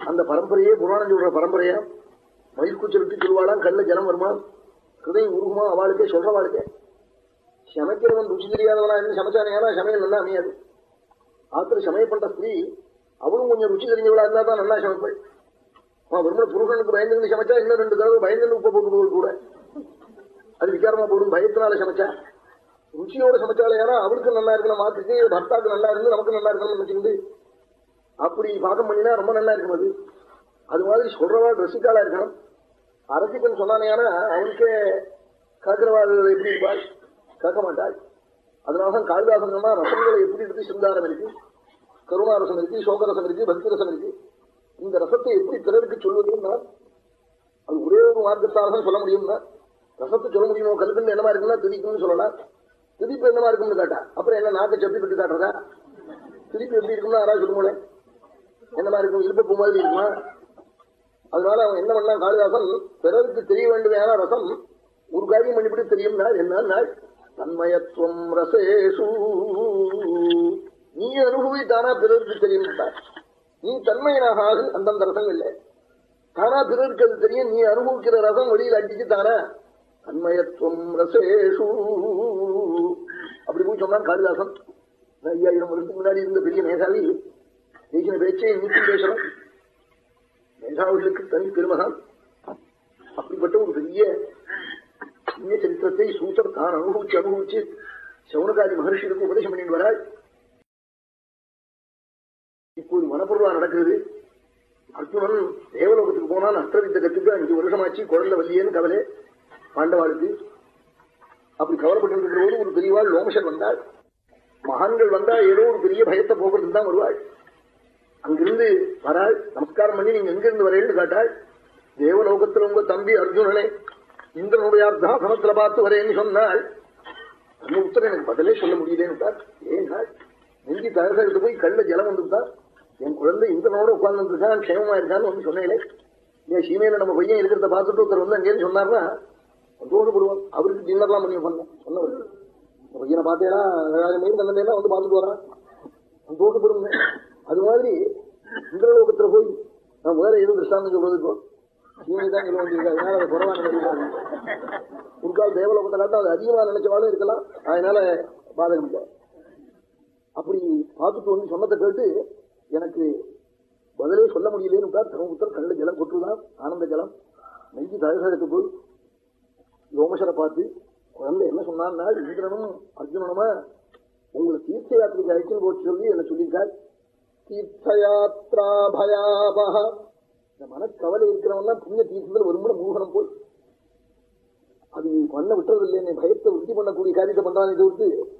அந்த பரம்பரையே புராணம் சொல்ற பரம்பரையா? மயிர்கூச்சலுக்கு சொல்வாளாம் கல்ல ஜனம் வருமா? ஹிருதயம் உருகுமா? அவளுக்கே வாழ்க்கை சமைக்கிறவன் ருச்சி தெரியாதவனா இருந்து சமைச்சானேனா சமையல் நல்லா அமையாது. ஆத்திர சமயம் பண்ற ஸ்திரீ அவளும் கொஞ்சம் ருச்சி தெரிஞ்சவளா இருந்தா தான் நல்லா சமைப்பள். வெறுமனை புருஷனுக்கு பயந்து சமைச்சா இன்னும் ரெண்டு தடவை பயந்து உப்பு போட்டு கூட. அது விசாரமா போடும் பயத்தினால சமைச்சா. ருச்சியோட சமைச்சாலே ஏன்னா அவளுக்கு நல்லா இருக்கணும் மாத்துக்கு பர்த்தாக்கு நல்லா இருந்து நமக்கு நல்லா இருக்கணும்னு நினைச்சுக்கிட்டு அப்படி பாகம் பண்ணினா ரொம்ப நல்லா இருக்கும் அது. அது மாதிரி சொல்றவா ரசிக்காளா இருக்கணும் அரசிக்கன் சொன்னானேனா அவனுக்கே கேட்கிறவாள் எப்படி இருப்பாள்? கேட்க மாட்டாள். அதனாலதான் காளிதாசன் சொன்னா ரசங்களை எப்படி இருக்கு சிந்தாரம் இருக்கு கருணாரசம் இருக்கு சோகரசம் இருக்கு பக்தி ரசம் இருக்கு. இந்த ரசத்தை எப்படி பிறருக்கு சொல்வதுன்னா அது ஒரே ஒரு மார்க்கத்தால் தான் சொல்ல முடியும்னா ரசத்தை சொல்ல முடியுமோ கல்கண்டு என்னமா இருக்குன்னா திதிக்கும்னு சொல்லலாம். திதிப்பு என்னமா இருக்கும்னு கேட்டா அப்புறம் என்ன நாக்கை செப்பி கட்டு காட்டுறதா? திருப்பி எப்படி இருக்கும்னா யாராவது சொல்லுங்களேன். என்னமா இருக்கும்? இழுப்பு மாதிரி இருக்குமா? அதனால அவன் என்ன பண்ணான்? காளிதாசன் பிறருக்கு தெரிய வேண்டுமையான ரசம் ஒரு காரியம் பண்ணிவிட்டு தெரியும் நாள். என்ன நாள்? தன்மயத்துவம் ரசேஷு. நீ அனுபவி தானா பிறருக்கு தெரியும் நீ தன்மையனாக ஆகு அந்தந்த ரசம் இல்லை. தானா பிறருக்கு அது தெரியும் நீ அனுபவிக்கிற ரசம் வெளியில் அடிச்சு தானா. தன்மயத்துவம் ரசேஷு. அப்படி போய் சொன்னான் காளிதாசன். ஐயாயிரம் வருஷத்துக்கு முன்னாடி இருந்த பெரிய மேசாவி நீக்கின பேச்சை இன்னைக்கும் பேசணும் மேதாவிகளுக்கு தனி பெருமகான் அப்படிப்பட்ட ஒரு பெரிய புண்ணிய சரித்திரத்தை சூத்தர் தான் அனுபவிச்சு அனுபவிச்சு சவுனகாதி மகர்ஷிகளுக்கு உபதேசம் பண்ணிட்டு வராள் இப்போது மனப்பொருளா நடக்கிறது அர்ஜுனன் தேவலோகத்துக்கு போனான் அஸ்திரவித்த கத்துக்கு அஞ்சு வருஷமாச்சு குழந்தை வல்லியேன்னு கவலை பாண்டவாளுக்கு அப்படி கவலைப்பட்டு இருக்கிற போது ஒரு பெரியவாள் லோமசர் வந்தாள் மகான்கள் வந்தா ஏதோ ஒரு பெரிய பயத்தை போகிறதுக்கு தான் வருவாள் அங்கிருந்து வராள் நமஸ்காரம் பண்ணி நீங்க எங்கிருந்து வரேன்னு கேட்டாள் தேவலோகத்துல உங்க தம்பி அர்ஜுனனே இந்திரனுடைய அர்த்தாசனத்துல பார்த்து வரேன்னு சொன்னாள். அந்த உத்தரம் எனக்கு பதிலே சொல்ல முடியலேன்னு ஏன்னா நெஞ்சி தகசத்து போய் கல்ல ஜலம் வந்துட்டார் என் குழந்தை இந்திரனோட உட்கார்ந்து இருக்கான் க்ஷேமமா இருக்கான்னு வந்து சொன்னேன். ஏன் சீமையில நம்ம பையன் இருக்கிறத பார்த்துட்டு ஒருத்தர் வந்து அங்கேன்னு சொன்னார்னா சந்தோஷப்படுவான் அவருக்கு டின்னர்லாம் பண்ணி பண்ணேன் சொன்னவர். பையனை பார்த்தேன்னா மெயின் தந்தேன்னா வந்து பார்த்துட்டு வரான் சந்தோஷப்படுங்க. அது மாதிரி இந்திரலோகத்துல போய் நான் வேற எதுவும் திருஷ்டாந்தம் சொல்றது இப்போ தான் சொல்ல வேண்டியிருக்கா அதனால அதை குறவா நினைக்கிறாங்க முற்கால் தேவலோகத்துல அது அதிகமா நினைச்சவாலும் இருக்கலாம். அதனால பாதகம் இல்லை. அப்படி பார்த்துட்டு வந்து சொன்னதை கேட்டு எனக்கு பதிலே சொல்ல முடியலேன்னு தர்மபுத்தர் கண்ணில் ஜலம் கொட்டுதான் ஆனந்த ஜலம். நெஞ்சு தகசகத்து போய் யோமசரை பார்த்து குழந்தை என்ன சொன்னான்னா இந்திரனும் அர்ஜுனனுமா உங்களை தீர்த்த யாத்திரைக்கு அழைச்சு போட்டு சொல்லி என்ன சொல்லியிருக்காரு. தீர்த்தயாத்ராபயாவக இந்த மனக்கவலை இருக்கிறவன்லாம் புண்ணிய தீர்த்தத்தில் ஒரு முறை மூகனம் போய் அது பண்ண விட்டுறது இல்லை பயத்தை உறுதி பண்ணக்கூடிய காரியத்தை பண்றானே தவிர்த்து